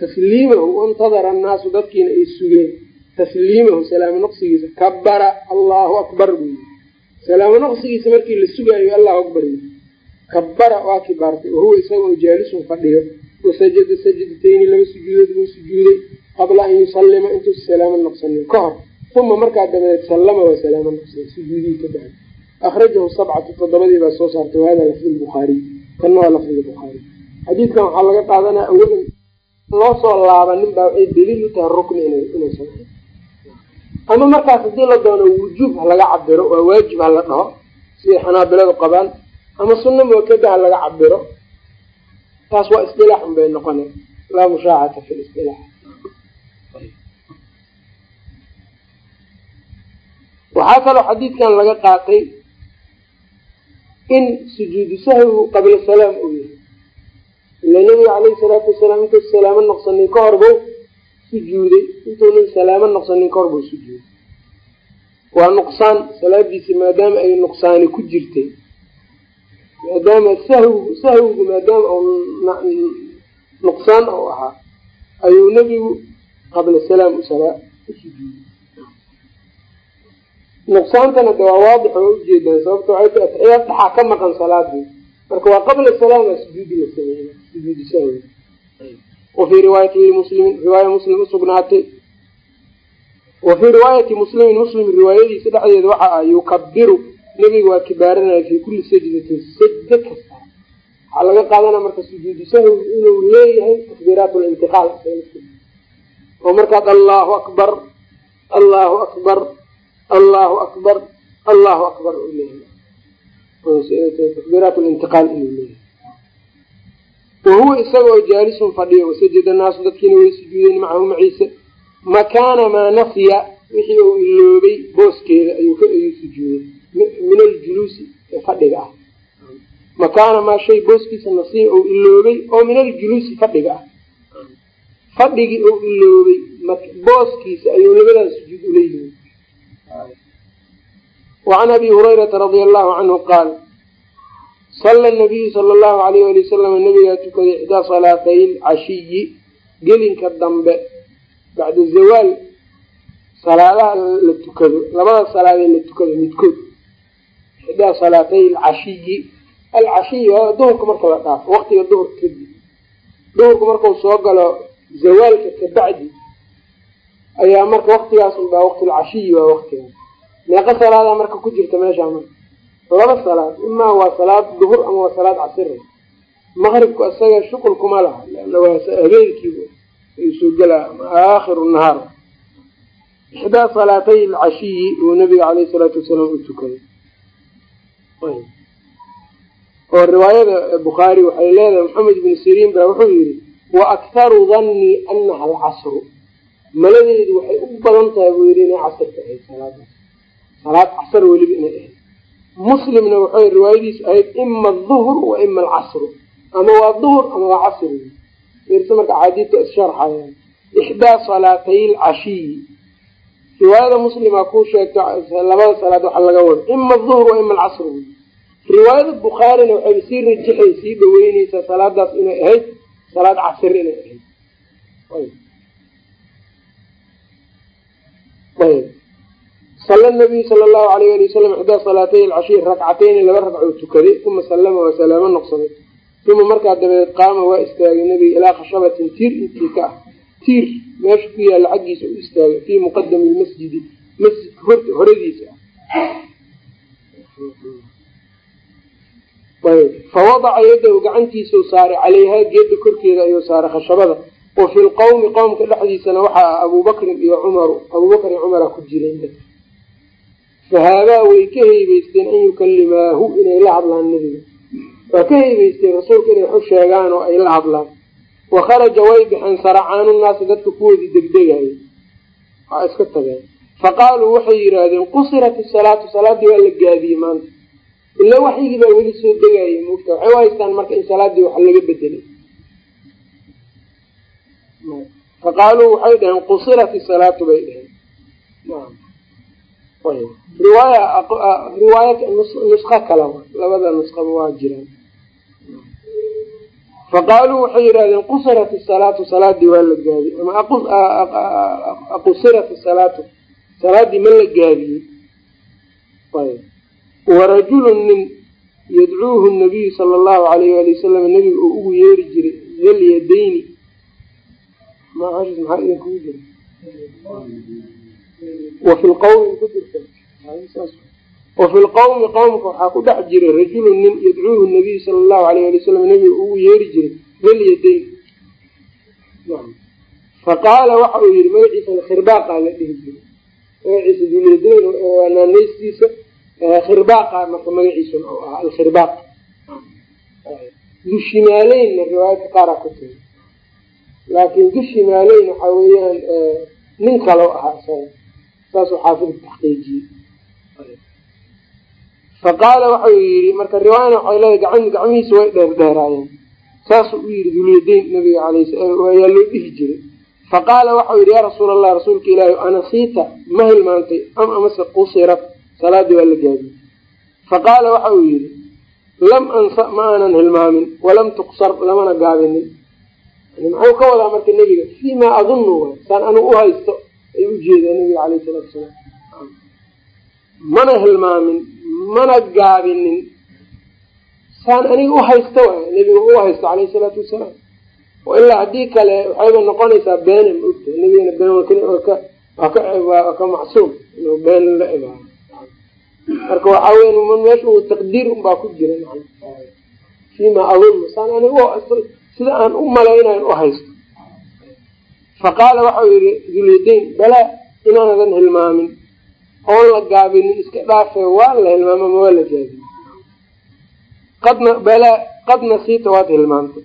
Tasliimahu wantadara annaasu dadkiina ay sugeen. Tasliimahu salaamo naqsigiisa kabara allahu akbar buu yii salaamo naqsigiisa markii la sugaayo allahu akbar yii kabara waa kibaartay wahuwa isagoo jaalisun fadhiyo. Wasajada sajdatayni laba sujuudood buu sujuuday qabla an yusallima intuusa salaamo naqsanin ka hor uma markaa dabadeed sallama waa salaamo naqsay sujuudihii ka bacdi akhrajahu sabcatu toddobadii baa soo saartay wahada lafdi lbukhaariy kanna waa lafdiga bukhaari. Xadiidkan waxaa laga qaadanaya awalan loo soo laabanin baa waxay daliil u tahay rukni inay sameeyo ama markaas haddii la doono wujuub ha laga cabiro waa waajib ha la dhaho siday xanaabiladu qabaan ama sunno muakada ha laga cabiro taas waa istilaax un bay noqona laa mushaacata fi listilaax waxaa kaloo xadiidkan laga qaatay in sujuudu sahwigu qabla salaam uu yahay. Ila nabiga caleyhi salaatu wasalaam intuusa salaamo noqsanin ka hor buu sujuuday. Intuunan salaamo noqsanin ka hor buu sujuuday. Waa nuqsaan salaadiisi maadaama ay nuqsaani ku jirtay. Maadaama sahwigu sahwigu maadaama u nuqsaan u ahaa ayuu nebigu qabla salaam usalaa u sujuuday nuqsaantana de waa waadix oo ujeedaan sababta waxay ta atixiyaad dhaxaa ka maqan salaadii. Marka waa qabla salaam waa sujuudi la sameeyey sujuudi sahwi wa fii riwaayati limuslimin riwaaya muslim usugnaatay wa fii riwaayati muslimin muslim riwaayadiisa dhexdeeda waxa ah yukabiru nebiga waa kibaaranaya fii kulli sajdatin sajda kasta. Waxaa laga qaadana marka sujuudi sahwi inuu leeyahay takbiiraat lintiqaal oo markaad allahu akbar allahu akbar allahu akbar allahu akbar takbiiraat lintiqaal inuu leeyahay. Wahuwa isagoo jaalisun fadhiyo wasajada naasu dadkiina way sujuudeen macahu maciise. Makaana maa nafiya wixii uu iloobay booskeeda ayuu sujuuday. Min aljuluusi fadhiga ah. Makaana maa shay booskiisa nasiya uu iloobay oo min aljuluusi fadhiga ah. Fadhigii uu iloobay booskiisa ayuu labadaas sujuud ula yimid wacan abi hurayrata radia allahu canhu qaal sala nabiyu sala allahu alayh ali wasalam nabigaa tukaday ixdaa salaatay lcashiyi gelinka dambe bacda zawaal salaadaha la tukado labada salaadee la tukado midkood ixdaa salaatay alcashiyi alcashiyi waa duhurka marka la dhaafo waqtiga duhurka kadib duhurku markau soo galo zawaalka kabacdi ayaa marka waqtigaas unbaa waqtilcashiyi waa waqtigaas meeqa salaadaa marka ku jirta meeshaa marka laba salaad imaa waa salaad duhur ama waa salaad casira maqribku isaga shuqul kuma laha. Leana waa habeenkiiba ayuu soo gelaa aakhiru nahaar. Ixdaa salaatay alcashiyi uu nabiga caleyhi salaatu wasalaam u tukaday. Oo riwaayada bukhaari waxay leedahay maxamed ibnu siriin baa wuxuu yihi wa akharu dannii anaha alcasru maladeedu waxay u badan tahay buu yihi inay casirka ahayd salaadaas salaad casar weliba inay ahayd. Muslimna waxay riwaayadiisu ahayd ima aduhr wa ima alcasru. Ama waa duhur ama waa casr fiirsa marka axaadiidta issharxayaan ixdaa salaatay alcashiyi. Riwaayada muslima kuu sheegto labada salaad waxa laga wado ima aduhr wa ima alcasr riwaayada bukhaarina waxay sii rajixay sii dhaweyneysaa salaadaas inay ahayd salaad casir inay ahayd sala nabiyu sala allahu alayh ali wasalam ixdaa salaatay alcashiy rakcatayni laba ragcoo tukaday uma sallama waa salaamo noqsaday. Uma markaa dabadeed qaama waa istaagay nabiga ilaa khashabatin tiir intii ka ah. Tiir meesha ku yaalla xaggiisa u istaagay fii muqadami lmasjidi masjidka horadiisa. Ah fawadaca yadahu gacantiisau saaray caleyhaa geeda korkeeda ayuu saaray khashabada wa fi lqowmi qowmka dhexdiisana waxaa abubakrin iyo cumaru abubakr iyo cumara ku jireen fahaabaa way ka heybeysteen an yukalimaahu inay la hadlaan nebiga. Waa ka heybeysteen rasuulka inay waxu sheegaan oo ay la hadlaan. Wakharaja way baxeen saracaanu naasi dadka kuwoodii degdegayay waa iska tageen faqaaluu waxay yidhaahdeen qusirat isalaatu salaaddii waa la gaabiyey maanta. Ila waxyigii baa weli soo degayay mugta. Waxay u haystaan marka in salaaddii wax laga bedelay faqaaluu waxay dhaheen qusirat isalaatu bay dhaheen. Riwaaya nuska kala labada nuskaba waa jiraan. Faqaaluu waxay yidhahdeen qusirat isalaatu salaadii waa la gaabiyey ama aqusirat isalaatu salaadii ma la gaabiyey warajulun nin yadcuuhu nabiyu sala allahu alayh ali wasalam nabiga oo ugu yeeri jiray dalyadayni maxaa idinkugu jira wafi lqawmi ku jirta wafi lqawmi qowmka waxaa ku dhex jiray rajulun nin yadcuuhu nabiyu sala allahu alayh ali wasalam nabiga ugu yeeri jiray dalyadayn faqaala waxa uu yihi magaciisa khirbaaqa la dhihi jiray magaciisa dulyadayn waa naanaystiisa khirbaaqa marka magaciisuna oo ah alkhirbaaq dushimaaleynna riwaayadka qaaraa ku tiri laakiin dushimaaleyn waxa weeyaan nin kaloo ahaa isaga saasuu xaafidka taxqiijiyey. Faqaala waxau yihi marka riwaayana waxay leedahay gacmihiisa way dheer dheeraayeen. Saasuu u yihi dulyadayn nabiga ayaa loo dhihi jiray. Faqaala waxau yihi yaa rasuul allah rasuulka ilaahi anasiita ma hilmaantay am amase qusirat salaadii waa la gaabiyey faqaala waxa uu yihi lam ansa ma aanan hilmaamin walam tuqsar lamana gaabinin muxuu ka wadaa marka nebiga fii maa adunnu waay saan anigu u haysto ay u jeedaa nebiga caleyhi salaatu salaam mana hilmaamin mana gaabinin saan aniga u haysto waay nebiga u haysto caleyhi salaatu wasalaam. Ilaa haddii kale waxayba noqonaysaa beena ma nebigana been waa ka macsuum inuu been la imaado marka waxaa weya meesha uu taqdiir unbaa ku jira fiima adunnu saan aniga sida aan u malaynayn u haysto. Faqaala waxau yihi dulyadayn balaa inaanadan hilmaamin. Oon la gaabinin iska dhaafe waa la hilmaama ma waa la gaabin. Qadna balaa qad nasiita waad hilmaamtay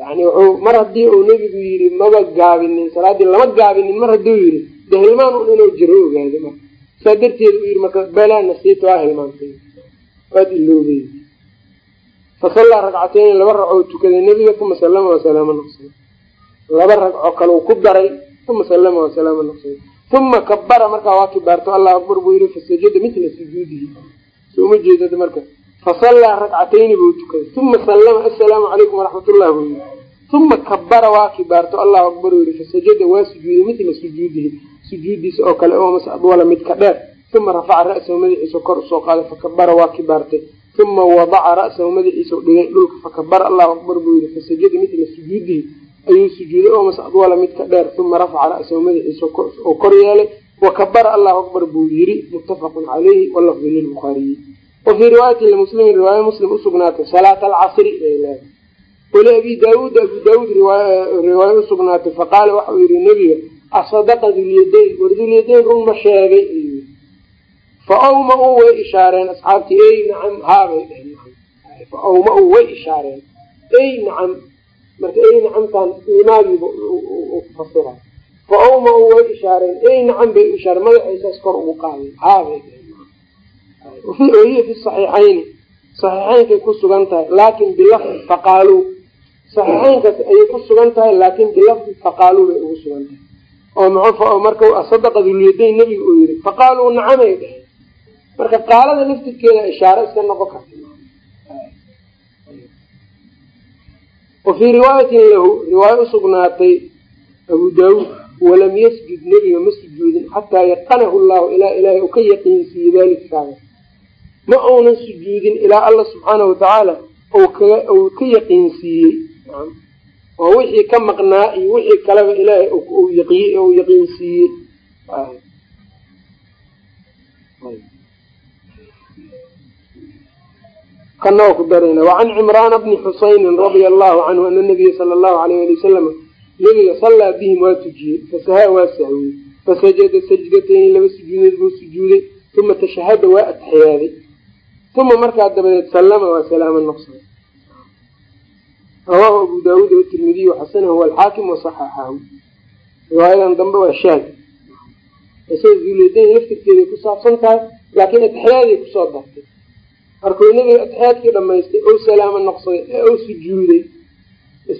yani wuxuu mar haddii uu nebigu yidhi maba gaabinin salaaddii lama gaabinin mar hadduu yidhi de hilmaan un inuu jiro ogaado marka. Saa darteed uu yidhi marka balaa nasiita waa hilmaamtay. Waad iloobey fasallaa ragcateyni laba ragcoo tukaday nebiga uma sallama wasalaama noqsay laba ragco kalau ku daray uma sallama wasalaama noqsay uma kabara markaa waa kibaarto allahu akbar buu yihi fasajada mitla sujuudihi so uma jeedad marka. Fasallaa ragcatayni buu tukaday. Uma sallama assalaamu calaykum waraxmatullah buu yihi uma kabara waa kibaarto allahu akbar buu yihi fasajada waa sujuuday mitla sujuudihi sujuudiisa oo kale oo masdwala midka dheer. Uma rafaca ra'sahu madaxiisa kor u soo qaaday fakabara waa kibaartay uma wadaca ra'sahu madaxiisa dhigay dhulka fakabara allahu akbar buu yihi fasajada mitla sujuudihi ayuu sujuuday oo masdwala midka dheer uma rafaca ra'sahu madaxiisa oo kor yeelay wakabara allahu akbar buu yiri muttafaqun calayhi walafdu lilbukhaariyi wa fii riwaayati limuslimin riwaaya muslim usugnaatay salaata alcasri bay leedahay wali abi daauud abu daauud riwaayo usugnaatay faqaala waxau yihi nebiga asadaqa dulyadayn war dulyadayn run ma sheegay fa awma u way ishaareen asxaabtii ey nacam haabay dheheen fa awma u way ishaareen ey nacam marka ey nacamtaan iimaagiiba fasira fa awma u way ishaareen ey nacam bay ishaareen magaciisaas kor ugu qaadeen haabay hiya fi saxiixayni saxiixaynkay ku sugan tahay laakin bilafdi faqaaluu saxiixaynkaas ayay ku sugan tahay laakin bilafdi faqaaluu bay ugu sugan tahay oo mxuu marka sadaqa dulyadayn nebiga uu yihi faqaaluu nacamay dheheen marka qaalada laftirkeeda ishaaro iska noqon karta wa fii riwaayatin lahu riwaayo usugnaatay abu daawuud walam yasjud nebiga ma sujuudin xataa yaqanahu llahu ilaa ilaahay u ka yaqiinsiiye dalika kaaga ma uunan sujuudin ilaa alla subxaanahu watacaala uu ka yaqiinsiiyey oo wixii ka maqnaa iyo wixii kaleba ilaahay uu yaqiinsiiyey kana ku darayna. Wacan cimraana bni xusaynin radia allahu canhu ana nabiya sala allahu alayh ali wasalam nebiga sallaa bihim waa tujiyey fasahaa waa sahwiyey. Fasajada sajdatayni laba sujuudeed buu sujuuday uma tashahada waa atixiyaaday uma markaa dabadeed sallama waa salaama noqsay rawaahu abu daawuud watirmidiy waxasanahu alxaakim wasaxaxahu riwaayadan dambe waa shaad. Isaga zuuledayn laftirkeeday ku saabsan tahay laakiin atixyaaday ku soo dartay markuu nabiga atixiyaadkii dhamaystay ow salaamo noqsaday ee ou sujuuday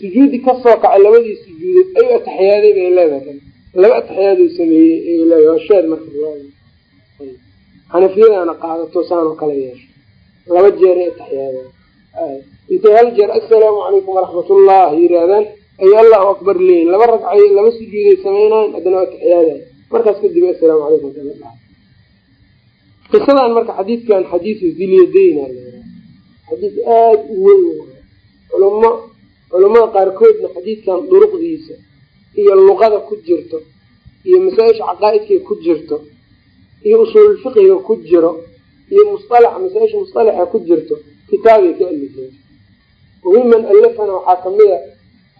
sujuudi ka soo kacay labadii sujuudood ayuu atixyaaday bay leedahay. Laba atixyaaduu sameeyey ay leedahay shaad marka xanafiyadaana qaadato saanoo kale yeesho. Laba jeeray atixyaada intay hal jeer assalaamu calaykum waraxmatullah yiraahdaan ay allahu akbar leeyiin laba ragcay laba sujuuday samaynayan haddana waa atixyaadayo markaas kadib assalaamu calaykum kala qisadan marka xadiidkan xadiisu zilyadeyna xadiis aada u weyn culamo culamada qaarkoodna xadiidkan duruqdiisa iyo luqada ku jirto iyo masaa-isha caqaa-idkay ku jirto iyo usuululfiqiga ku jiro iyo musalaxa masaa-isha musalaxa ku jirto kitaabay ka alifeen. Wamiman alafana waxaa kamida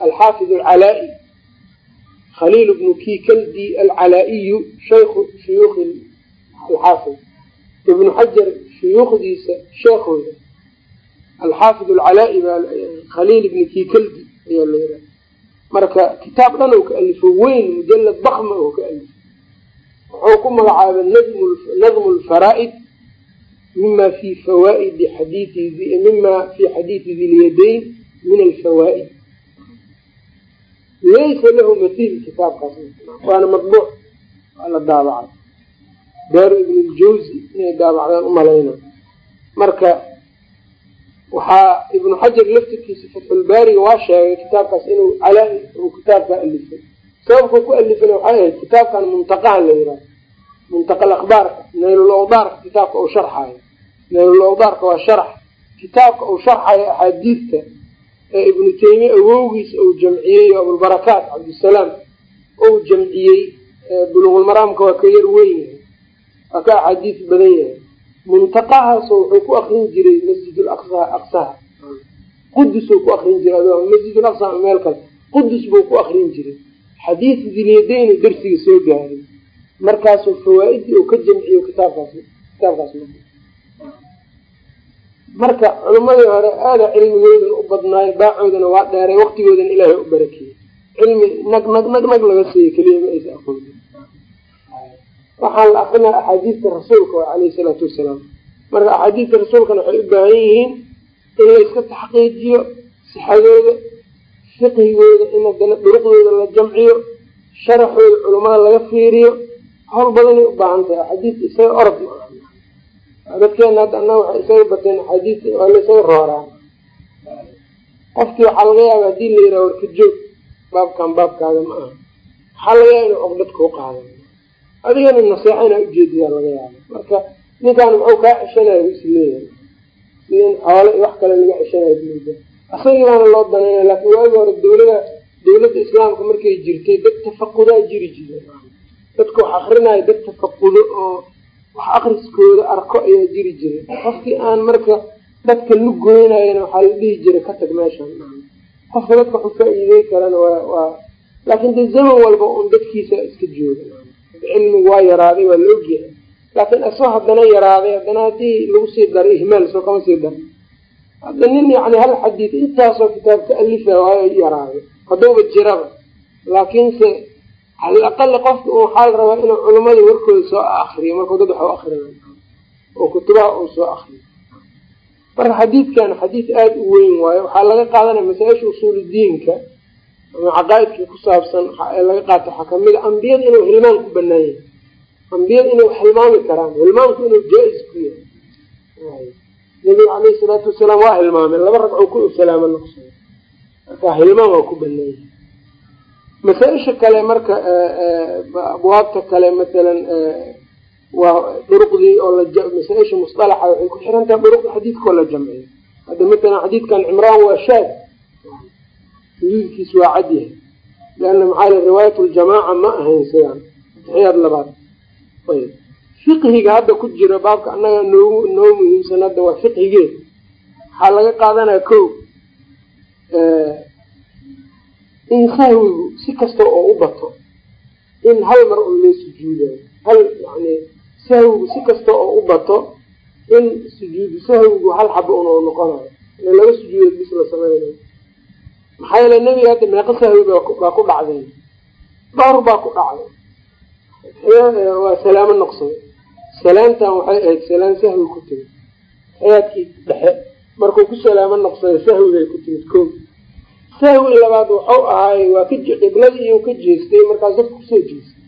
alxaafid alcalaa-i khaliil bnu kikaldi alcalaa-iyu shaykhu shuyuukhi alxaafid ibnu xajar shuyuukhdiisa sheekooda alxaafid alcalaa-i baa khaliil ibni kikaldi ayaa la yidhaha marka kitaab dhan oo ka alifo weyn mujalad bakma oo ka alifo. Wuxuu ku magacaabay nadmu lfaraa'id mima fi fawaaidi xadiii mima fi xadiidi dilyadayn min alfawaa'id. Laysa lahu mathil kitaabkaas. Waana matbuuc. Waa la daabacay daaru ibn ljawzi inay daabacdaan umalayna marka waxaa ibnu xajar laftirkiisa fatxulbaariga waa sheegay kitaabkaas inuu calaa uu kitaabka alifay. Sababkuu ku alifana waxay ahayd kitaabkan muntaqaha la yihaaha muntaqa akhbaarka naylul kitaabka uu sharxayo. Naylul waa sharax kitaabka uu sharxayo axaadiidta ee ibnu taymiya awowgiisa uu jamciyey o abulbarakaat cabdisalaam ou jamciyey buluqulmaraamka waa ka yar weyn waa ka axaadiis badan yahay. Muntaqahaaso wuxuu ku akrin jiray masjid aqsa aqsaha. Qudusuu ku akrin jiray ad masjid aqsa meel kale. Qudus buu ku akrin jiray. Xadiis dilyadaynu darsiga soo gaaray. Markaasuu fawaa-idii uu ka jamciyo kitaabkaas kitaabkaas marka culimadii hore aada cilmigoodan u badnaayo baacoodana waa dheeray waktigoodana ilaahay u barakeeyey cilmi nag nag nag nag laga siiyo keliya ma aysa aqooni waxaan la akrinaa axaadiista rasuulka waa caleyhi salaatu wasalaam. Marka axaadiista rasuulkana waxay u baahan yihiin in la iska taxqiijiyo sixadooda fiqhigooda in haddana duruqdooda la jamciyo sharaxooda culamada laga fiiriyo. Hawl badanay u baahan tahay axaadiista isaga orod ma aha. Dadkeena hadda annaga waxay isaga bateen axaadiista waa isaga rooraan qofkii waxaa laga yaaba haddii la yidhaha warka joog baabkan baabkaada ma aha. Waxaa laga yaaba inu oqdad kuu qaadan adigana naseexa inaa ujeediyaa laga yaaba marka ninkaan muxuu kaa ceshanayo is leeyahay sidin xoole wax kale laga ceshanayo mooda asagii baana loo danaynaya laakin waagi hore dawlada dawladda islaamka markay jirtay dad tafaqudaa jiri jira dadka wax akrinayo dad tafaqudo oo wax akriskooda arko ayaa jiri jiray. Qofkii aan marka dadka lu goynayana waxaa la dhihi jiray ka tag meeshan. Qofka dadka waxu faa-iidey karana waa laakin dee zaman walba un dadkiisa iska jooga cilmigu waa yaraaday waa la ogyahay laakiin asoo haddana yaraaday haddana haddii lagu sii daro ihmaal soo kama sii daro hadda nin yani hal xadiid intaasoo kitaab ka alifa waayo yaraaday haddauba jiraba. Laakiinse calal aqali qofka waxaa la rabaa inuu culimada warkooda soo akriyo markuu dad wax u akriyo oo kutubaha uu soo akriyo marka xadiidkan xadiid aada u weyn waayo waxaa laga qaadanaya masaa-isha usuuludiinka ama caqaa-idkii ku saabsan laga qaato waxaa ka mid a ambiyada inuu hilmaan ku banaan yahay ambiyada wax hilmaami karaan hilmaanku inuu jaa-is ku yahay. Nabiga caleyhi salaatu wasalaam waa hilmaamay laba ragcoo ku salaamo noqsay marka hilmaan waa ku banaan masaa-isha kale marka abwaabta kale masalan waa duruqdii oo masaa-isha musalaxa waxay ku xiran tahay duruqda xadiidkoo la jamciyo hadda matalan xadiidkan cimraan waa shaad sujuudkiis waa cadyahay leanna maxaa l riwaayat ljamaaca ma ahayn sidaan taxiyaad labaad fiqhiga hadda ku jira baabka annaga noogu noo muhiimsan hadda waa fiqhigeed waxaa laga qaadanaya ko in sahwigu si kasta oo u bato in hal mar un loo sujuudayo hal yani sahwigu si kasta oo u bato in sujuudu sahwigu hal xaba un noqonayo ina laba sujuudood bis la sameynayo maxaa yeele nebiga hadda meeqo sahwi baa ku dhacdeen dhowr baa ku dhacday. Waa salaamo noqsaday salaamtan waxay ahayd salaam sahwi ku timid. Xayaadkii dhexe markuu ku salaamo noqsaday sahwibay ku timid ko sahwi labaad waxau ahaay waa qibladii iyuu ka jeestay markaas dadka ku soo jeestay.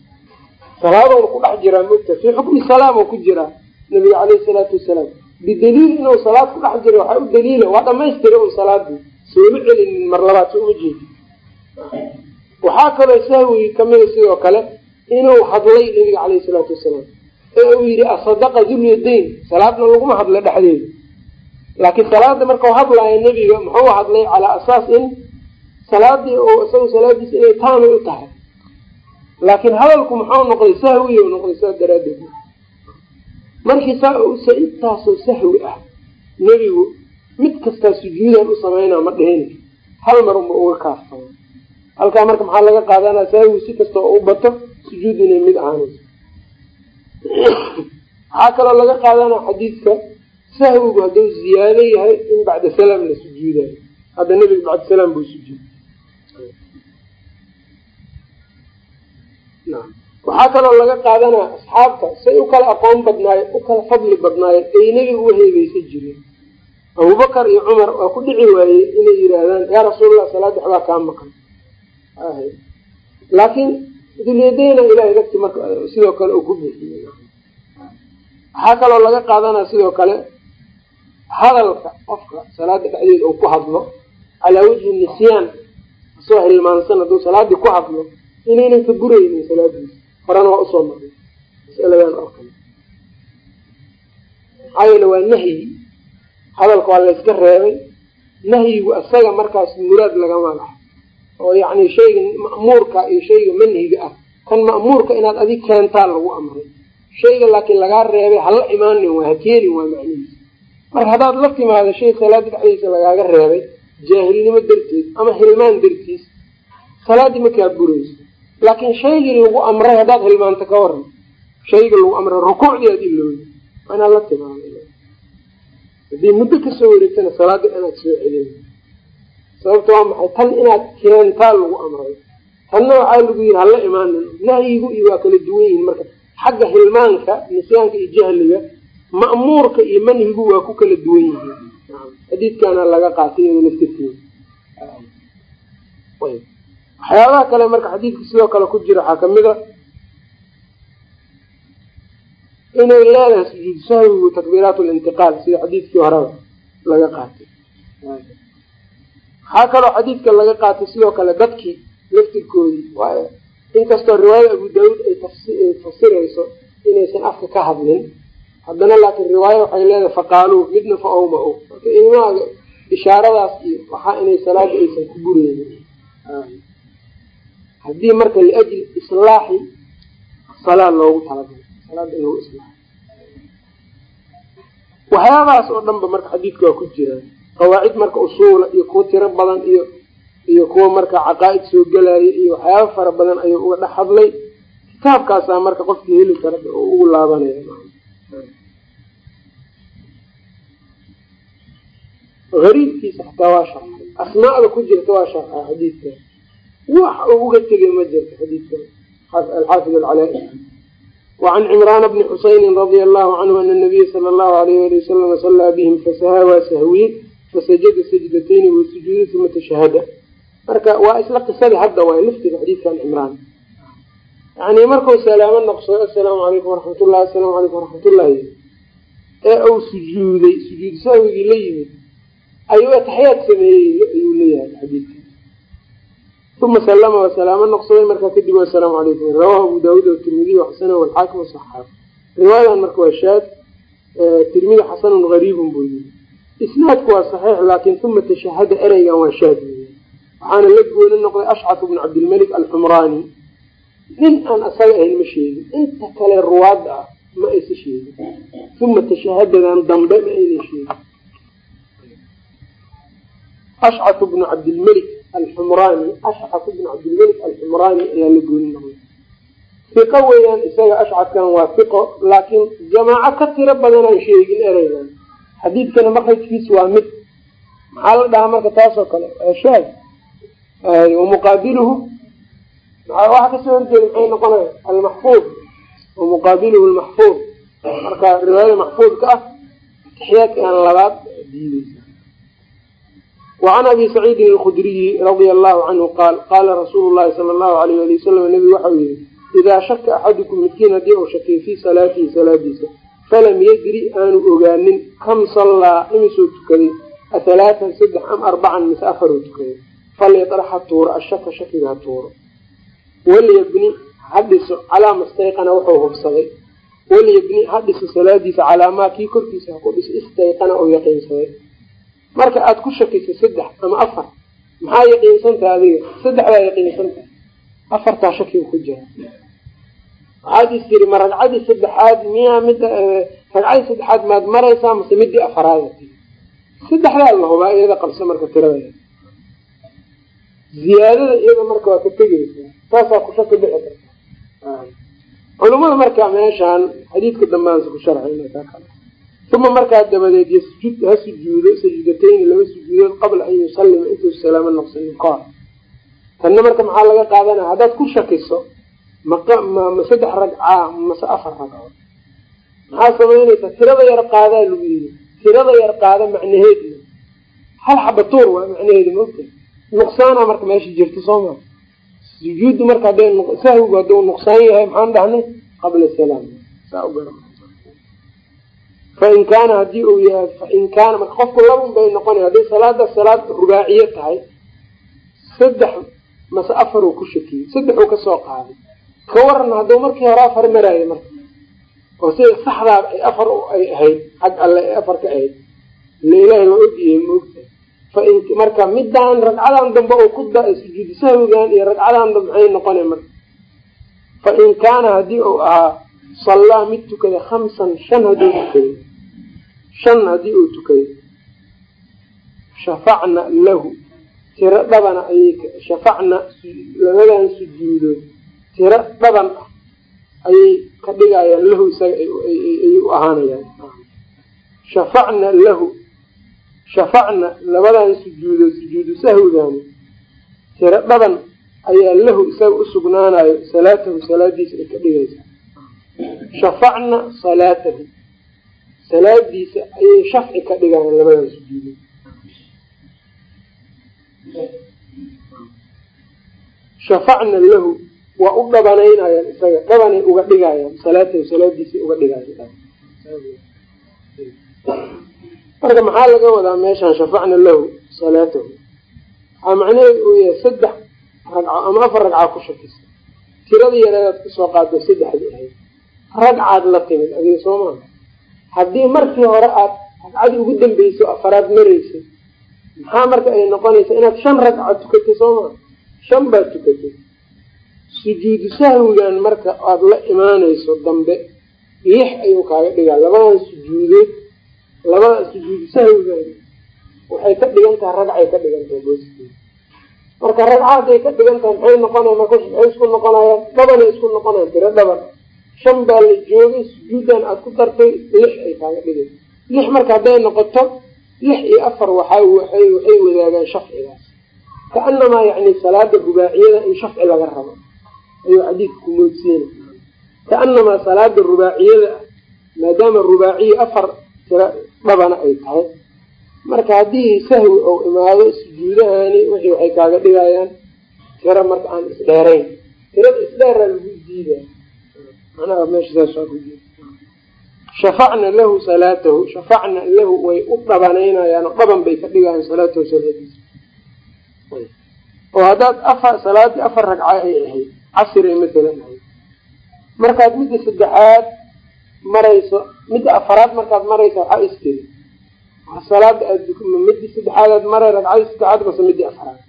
Salaadoona ku dhex jiraa mogta fii xukmi salaam ku jiraa nabiga caleyhi salaatu wasalaam. Bidaliil inuu salaad ku dhex jiro waxaa u daliila waa dhamaystira un salaadii sooma celinin mar labaad sooma jeedi. Waxaa kaloo sahwigii kamida sidoo kale inuu hadlay nabiga caleyhi salaatu wasalaam. Ee uu yidhi asadaqa dulyadayn salaadna laguma hadla dhexdeeda. Laakiin salaada markau hadlaayo nebiga muxuu hadlay calaa asaas in salaadii oo isaga salaadiisa inay taamay u tahay. Laakiin hadalku muxuu noqday sahwi u noqday saa daraadeed markii saa intaasoo sahwi ah nebigu mid kastaa sujuudan u sameynaa ma dhihin hal mar unba uga kaafsama halkaa marka maxaa laga qaadanaa sahwi si kasta oo u bato sujuud inay mid ahaanayso waxaa kaloo laga qaadanaa xadiidka sahwigu hadduu ziyaado yahay in bacda salaam la sujuudayo. Hadda nebiga bacda salaam buu sujuuday waxaa kaloo laga qaadanaa asxaabta say u kala aqoon badnaayeen u kala fadli badnaayeen ay nebiga u heebeysan jireen abubakar iyo cumar waa ku dhici waayey inay yidhaahdaan yaa rasuulallah salaada waxbaa kaa maqan. Laakiin dulyadeyna ilahay dagti marka sidoo kale uu ku bixiyey. Waxaa kaloo laga qaadanaa sidoo kale hadalka qofka salaada dhexdeeda uu ku hadlo calaa wajhi nisyaan asoo hilmaansan hadduu salaadii ku hadlo inaynan ka buraynin salaadiisa horena waa u soo maray masaladan oo kale. Maxaa yeele waa nahyi hadalka waa layska reebay nahyigu isaga markaas muraad lagama laha oo yacni shayga ma'muurka iyo shayga manhiga ah kan ma'muurka inaad adig keentaa lagu amray. Shayga laakiin lagaa reebay hala imaanin waa hakeenin waa macnihiisa marka haddaad la timaado shay salaada dhexdiisa lagaaga reebay jaahilnimo darteed ama hilmaan dartiis salaadii makaa burayso. Laakiin shaygii lagu amray haddaad hilmaanto ka waran shaygii lagu amray rukuucdii aad waa inaad la timaado haddii muddo ka soo wareegtana salaada inaad soo celin. Sababta waa maxay tan inaad keentaa lagu amray? Tanna waxaa lagu yidhi hala imaanin nahyigu iyo waa kala duwan yihiin marka. Xagga hilmaanka nisyaanka iyo jahliga ma'muurka iyo manhigu waa ku kala duwan yihiin. Xadiidkaana laga qaatay iyado laftirkeeda waxyaabaha kale marka xadiidka sidoo kale ku jira waxaa ka mid a inay leedahay sujuud sahwigu takbiiraat lintiqaal sida xadiidkii horeba laga qaatay. Waxaa kaloo xadiidka laga qaatay sidoo kale dadkii laftirkoodii waay inkastoo riwaayada abu daawuud ay fasirayso inaysan afka ka hadlin haddana laakiin riwaaya waxay leedahay faqaaluu midna fa owma o marka ilmaaga ishaaradaas iyo waxaa inay salaada aysan ku bureynin haddii marka liajli islaaxi salaa loogu talagalay salaada in lagu islaaxo waxyaabahaas oo dhan ba marka xadiidka waa ku jiraan qawaacid marka usuula iyo kuwa tiro badan iyo iyo kuwa marka caqaa'id soo gelaya iyo waxyaaba fara badan ayuu uga dhex hadlay. Kitaabkaasaa marka qofkii heli kara oo ugu laabanaya. Ariibkiisa xataa waa sharxay. Asmaada ku jirta waa sharxay xadiidka. Wax uga tegay ma jirto xadiidka. Alxaafid alcalaa wacan cimraana bni xusaynin radia allahu canhu ana nabiya sala allahu alayh ali wasalama sallaa bihim fasahaa waa sahwiye fasajada sajdatayni wasujuuda uma tashahada marka waa isla qisadii hadda waay laftiga xadiidkan cimraan yani markuu salaamo noqsado assalaamu calaykum waraxmatullahi assalaamu calaykum waraxmatullahi ee uu sujuuday sujuud sahwigii la yimid ayuu ataxiyaad sameeyey ayuu leeyahay xadiidka uma salama waa salaamo noqsaday markaa kadib assalaamu calaykum rawahu abu daawuud watirmidiy waxasanahu alxaakim wasaxaab riwaayadan marka waa shaad tirmidi xasanun gariibun buu yiri isnaadku waa saxiix laakin uma tashahada ereygan waa shaad waxaana la gooni noqday ashcaf bnu cabdilmalik alxumraani nin aan asaga ahayn ma sheegin. Inta kale ruwaadda ah ma aysa sheegin. Uma tashahadadan dambe ma aynan sheegin. Ashcaf bnu cabdilmalik alxumraani ashcaf bnu cabdilmalik alxumraani ayaa la gooni noqday. Fiqo weeyaan isaga ashcafkan waa fiqo laakiin jamaaco ka tiro badanaan sheegin ereygan xadiidkana maqrajkiis waa mid. Maxaa la dhahaa marka taasoo kale? Shaad wamuqaabiluhu waxa ka soo horjeeda maxay noqonaya? Almaxfuud wamuqaabiluhu lmaxfuud marka riwaayada maxfuudka ah atixiyaadka aan labaad diideysa wacan abi saciidin alkhudriyi radia allahu canhu qaal qaala rasuulu llahi sala allahu alayh ali wasalam nabigu waxau yihi idaa shaka axadukum midkiin haddii uu shakay fii salaatihi salaadiisa falam yadri aanu ogaanin kam sallaa imisuu tukaday ahalaatan saddex am arbacan mise afaruu tukaday falyatraxa tuuro ashaka shakiga ha tuuro walyabni ha dhiso calaa mastayqana wuxuu hubsaday walyabni ha dhiso salaadiisa calaamaa kii korkiisa ha ku dhiso istayqana marka aada ku shakisay saddex ama afar maxaa yaqiinsantaha adiga? Saddexdaa yaqiinsantaha afartaa shakiga ku jira waxaad is tiri ma ragcadii saddexaad miyaa mida ragcadii saddexaad maad maraysaa mase midii afaraad saddexdaa la hubaa iyada qabso marka tirada ziyaadada iyada marka waa ka tegeysaa saasaa ku shaki dhici karta. Culimada marka meeshaan xadiidka dambaansa ku sharxayna uma markaa dabadeed yasjud ha sujuudo sajdatayni laba sujuudood qabla an yusallima intuusa salaamo noqsanin kahor tanna marka maxaa laga qaadanaya haddaad ku shakiso ma saddex ragcaa mase afar ragco maxaa samaynaysaa tirada yar qaadaa lagu yiri tirada yar qaada macnaheedna hal xaba tuur waa macnaheeda maogta nuqsaana marka meesha jirta soo maa sujuuddu marka sahwigu hadduu nuqsaan yahay maxaan dhahnay qabla salaam fain kaana haddii uu yahay fain kaana marka qofku labun bay noqonay hadday salaada salaad rubaaciye tahay saddex mase afar uu ku shakiyey saddexuu ka soo qaaday ka waran hadduu markii hore afar maraayo marka oo sida saxdaaba ay afar ay ahayd xag alle ay afar ka ahayd ila ilaahay waa maogta fain marka midaan ragcadan dambe uu ku da sahwigan iyo ragcadan dambe maxay noqona marka fain kaana haddii uu ahaa sallaa mid tukaday khamsan shan hadduu tukaday shan haddii uu tukaday shafacna lahu. Tiro dhabana ayay shafacna labadan sujuudood tiro dhaban ah ayay ka dhigayaan lahu isaga ayay u ahaanayaan. Shafacna lahu shafacna labadan sujuudood sujuudu sahwigaani tiro dhaban ayaa lahu isaga usugnaanayo salaatahu salaadiisa ay ka dhigaysaa. Shafacna salaatahu salaadiisa ayay shafci ka dhigayaan labadan sujuudood. Shafacna lahu waa u dhabanaynayaan isaga dhabanay uga dhigayaan salaatahu salaadiisay uga dhigayaan. Marka maxaa laga wadaa meeshaan shafacna lahu salaatahu waxaa macnaheedu uu yahay saddex ragco ama afar ragcaa ku shakisa tiradii yareedaad ku soo qaado saddexdii ahayd. Ragcaad la timid adiga soo maa haddii markii hore aad ragcadii ugu dambeyso afaraad maraysay maxaa marka ay noqonaysaa inaad shan ragca tukatay soo maa shan baad tukatay sujuudu sahwigan marka aada la imaanayso dambe lix ayuu kaaga dhigaa. Labadan sujuudood labada sujuudu sahwigan waxay ka dhigan tahay ragcay ka dhigan tahay booskeeda marka ragca hadday ka dhigan tahay maxay noqonaya marka maxay isku noqonayaan? Dhabanay isku noqonayan tiro dhaban shan baa la joogay sujuudan aada ku dartay lix ay kaaga dhigay lix marka hadday noqoto lix iyo afar waxay waxay wadaagaan shafcigaas kaanamaa yacni salaada rubaaciyada in shafci laga rabo. Ayuu xadiidka ku moodsiina kaanamaa salaada rubaaciyada maadaama rubaaciya afar tiro dhabana ay tahay marka haddii sahwi ou imaado sujuudahani wixii waxay kaaga dhigayaan tiro marka aan isdheerayn. Tirada isdheeraa lagu diidaya macnaha meesha saas shafacna lahu salaatahu shafacna lahu way u dhabanaynayaan oo dhaban bay ka dhigayaan salaatahu salaadiisa. Oo haddaad afar salaadii afar ragca ay ahayd casri masalan ahayd markaad midda saddexaad marayso midda afaraad markaad marayso waxaa istiri salaada aad midii saddexaadaad maray ragcadii saddexaad base midii afaraad.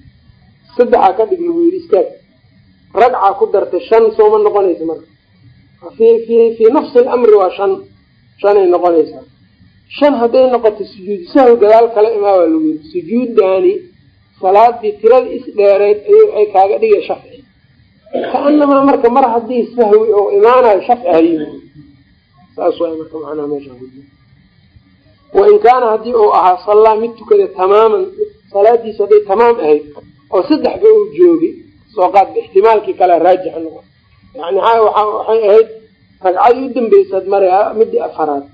Saddexaa ka dhig lagu yidhi istaag. Ragcaa ku dartay shan sooma noqonaysa marka fii nafsi lamri waa shan shanay noqonaysaa shan hadday noqoto sujuud sahwi gadaal kala imaa waa lagu yidhi sujuuddaani salaadii tiradii isdheereyd ayay waxay kaaga dhigay shafci kaanamaa marka mar haddii sahwi oo imaanayo shafci hayimi saas waay marka macnaha meesha wain kaana haddii uu ahaa sallaa mid tukada tamaaman salaadiisa hadday tamaam ahayd oo saddexba uu joogay soo qaadba ixtimaalkii kalea raajixa noqon yani waxay ahayd ragcadii u dambeysaad maraya midii afaraad.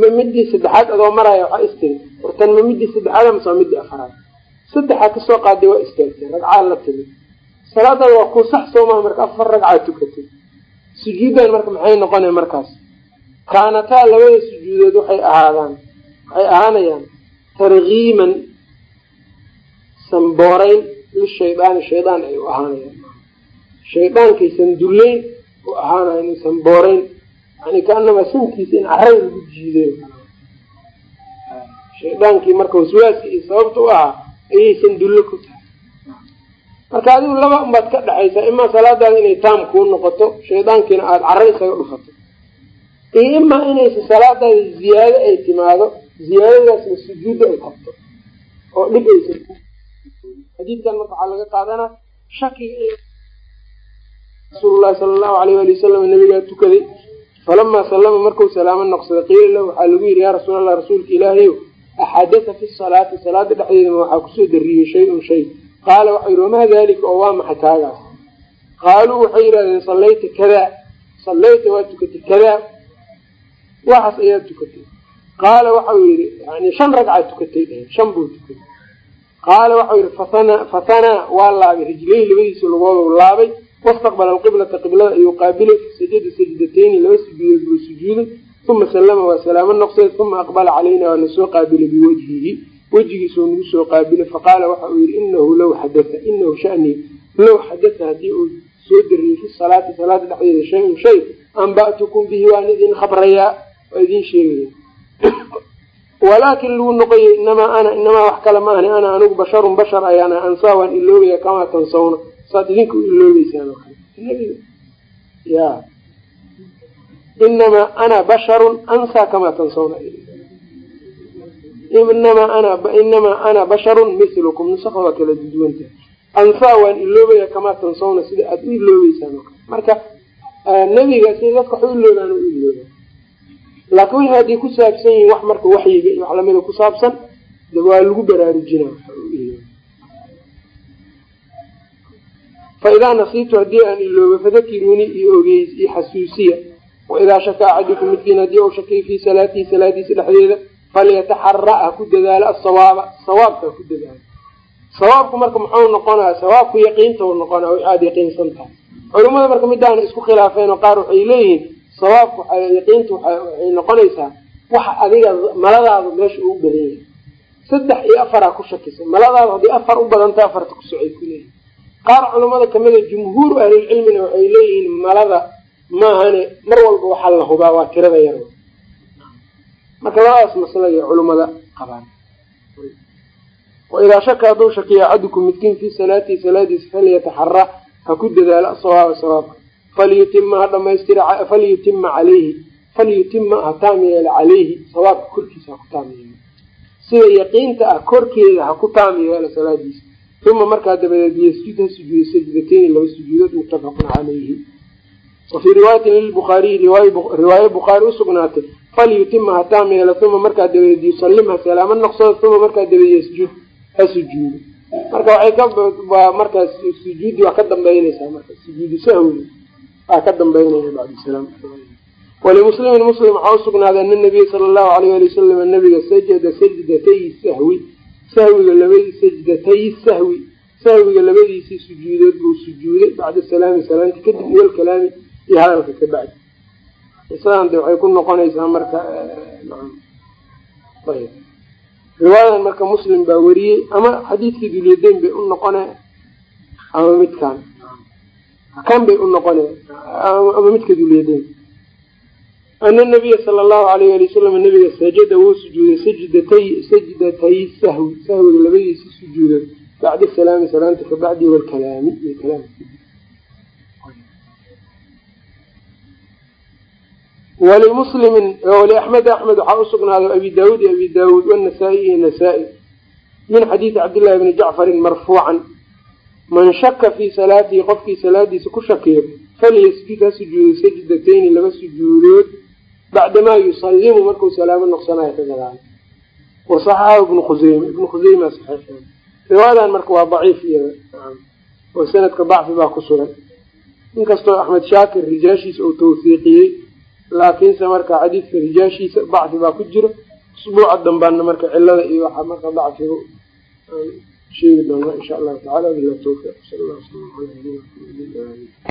Ma midii saddexaad adoo maraya waxaa istiri wartan ma midii saddexaad waa midii afaraad. Saddexaa ka soo qaaday waa istaagtay ragcaa la timid salaadaada waa ku sax soo maha marka afar ragcaa tukatay. Sujuuddan marka maxay noqona markaas? Kaanataa labada sujuudood waxay ahaadaan waxay ahaanayaan tarkiiman sanbooreyn lishaydaani shaydaan ay u ahaanayaan shaydaankaysan dullayn u ahaanayan sanbooreyn. Yani kaanama sankiisa in caray lagu jiiday. Shaydaankii marka waswaaska iyo sababta u ahaa ayaysan dullo ku tahay. Marka adigu laba unbaad ka dhexaysaa imaa salaadaada inay taam kuu noqoto shaydaankiina aada cara isaga dhufato. Iyo imaa inaysa salaadaada ziyaado ay timaado ziyaadadaasna sujuudda ay qabto oo dhib aysan xadiidkan marka waxaa laga qaadanaa shakiga rasuululahi sala allahu alayh wali wasalam nabigaa tukaday. Falamaa sallama markuu salaamo noqsaday qiila lahu waxaa lagu yidhi yaa rasuul allah rasuulka ilaahayow axadasa fi salaati? Salaada dhexdeedama waxaa ku soo dariyey shay-un shay. Qaala waxau yihi wamaa dalika oo waa maxay kaagaas? Qaaluu waxay yidhahdeen sallayta kadaa. Sallayta waa tukatay kadaa. Waxaas ayaa tukatay. Qaala waxau yihi yani shan ragcaa tukatay dheheen shan buu tukatay. Qaala waxau yihi fahanaa fahanaa waa laabay. Rijlayhi labadiisa lugoodu laabay wastaqbala alqiblata qiblada ayuu qaabilay fasajada sajdatayni laba sujuudood buu sujuuday uma sallama waa salaamo noqsay uma aqbala calayna waa nasoo qaabilay biwajhihi wejigiisuu nagu soo qaabilay faqaala waxa uu yihi inahu law xadaa inahu shanii low xadaa haddii uu soo dariyey fi salaati salaada dhexdeeda shay-un shay anba'tukum bihi waan idin khabrayaa waa idin sheegaya walaakin lagu noqoyay inamaa ana inamaa wax kale ma ahni ana anigu basharun bashar ayaana ansaa waan iloobaya kamaa tansawna saad idinka u iloobeysaan ya inamaa ana basharun ansaa kamaa tansawna inamaa ana inamaa ana basharun milukum nusakha waa kala duduwanta ansaa waan iloobaya kamaa tansawna sida aada u iloobeysaan oo kale marka nebiga sida dadka wax u iloobaan u ilooba. Laakin wixii hadday ku saabsan yihiin wax marka waxyiga iyo wax lamida ku saabsan waa lagu baraarujina fa idaa nasiitu haddii aan iloobo fadakiruunii iyo ogeys iyo xasuusiya waidaa shaka axadukum midkiin haddii uu shakay fii salaatihi salaadiisa dhexdeeda falyataxara ha ku dadaalo asawaaba sawaabka ha ku dadaalo sawaabku marka muxuu noqonaya sawaabku yaqiinta u noqonaya wix aada yaqiinsan tahay culimada marka midaana isku khilaafeen oo qaar waxay leeyihiin sawaabku yaqiinta waxay noqonaysaa waxa adiga maladaadu meesha uu badan yahay saddex iyo afaraa ku shakisa maladaadu haddii afar u badanta afarta ku socay kuleeyihin qaar culamada kamida jumhuuru ahlilcilmina waxay leeyihiin malada maahane mar walba waxaa la hubaa waa tirada yar. Marka labadaas maslaya culimada qabaan. Waidaa shaka hadduu shakiya axadukum midkiin fii salaatihi salaadiisa falyataxara ha ku dadaalo asawaaba sawaabka falyutima ha dhamaystira falyutima calayhi falyutima ha taam yeelo calayhi sawaabka korkiisa ha ku taam yeelo sida yaqiinta ah korkeeda ha ku taam yeelo salaadiisa uma markaa dabadeed yasjud ha sujuudo sajdateyni laba sujuudood muttafaqun calayhi wafii riwaayatin lilbukhaariyi riwaaye bukhaari usugnaatay falyutima ha taam yeelo uma markaa dabadeed yusalim ha salaamo noqsado uma markaa dabadeed yasjud ha sujuudo marka waxay ka waa markaas sujuudi waa ka dambeyneysaa marka sujuudu sahwi waa ka dambeynaya bacdisalaam walimuslimin muslim waxaa usugnaaday ana nabiya sala allahu alayh ali wasalam nabiga sajada sajdatay sahwi sahwiga labadii sajdatay sahwi sahwiga labadiisii sujuudood buu sujuuday bacda salaami salaamti kadib iyal kalaami iyo hadalka ka bacdi. Qisadan de waxay ku noqonaysaa marka ayb riwaayadan marka muslim baa weriyey ama xadiidkii dulyadayn bay u noqone ama midkan kan bay u noqone ama midka dulyadayn ana nabiya sala allahu alayh ali wasalam nabiga sajada wuu sujuuday sajdatay sajdatay sahwi sahwiga labadiisi sujuudood bacda salaami salaamta ka bacdi walkalaami iyo kalaam walimuslimin waliaxmed axmed waxaa usugnaaday abi daawuud iyo abi daawuud wanasaa-i iyo nasaa-i min xadiidi cabdillahi bni jacfarin marfuucan man shaka fii salaatihi qofkii salaadiisa ku shakiyo falyasjud ha sujuudo sajdatayni laba sujuudood bacdamaa yusalimu markuu salaamo noqsanayo ka wasaxaxahu ibnu khuseyma ibnu khuseyma saxiixeed riwaayadan marka waa daciif iyada oo sanadka dacfi baa ku sugan inkastoo axmed shaakir rijaashiisa uu tawfiiqiyey laakiinse marka xadiidka rijaashiisa dacfi baa ku jiro usbuuca dambaana marka cilada iyo waxaa marka dacfiga sheegi doona insha allahu tacala bila tawfiiq sal alla sala ala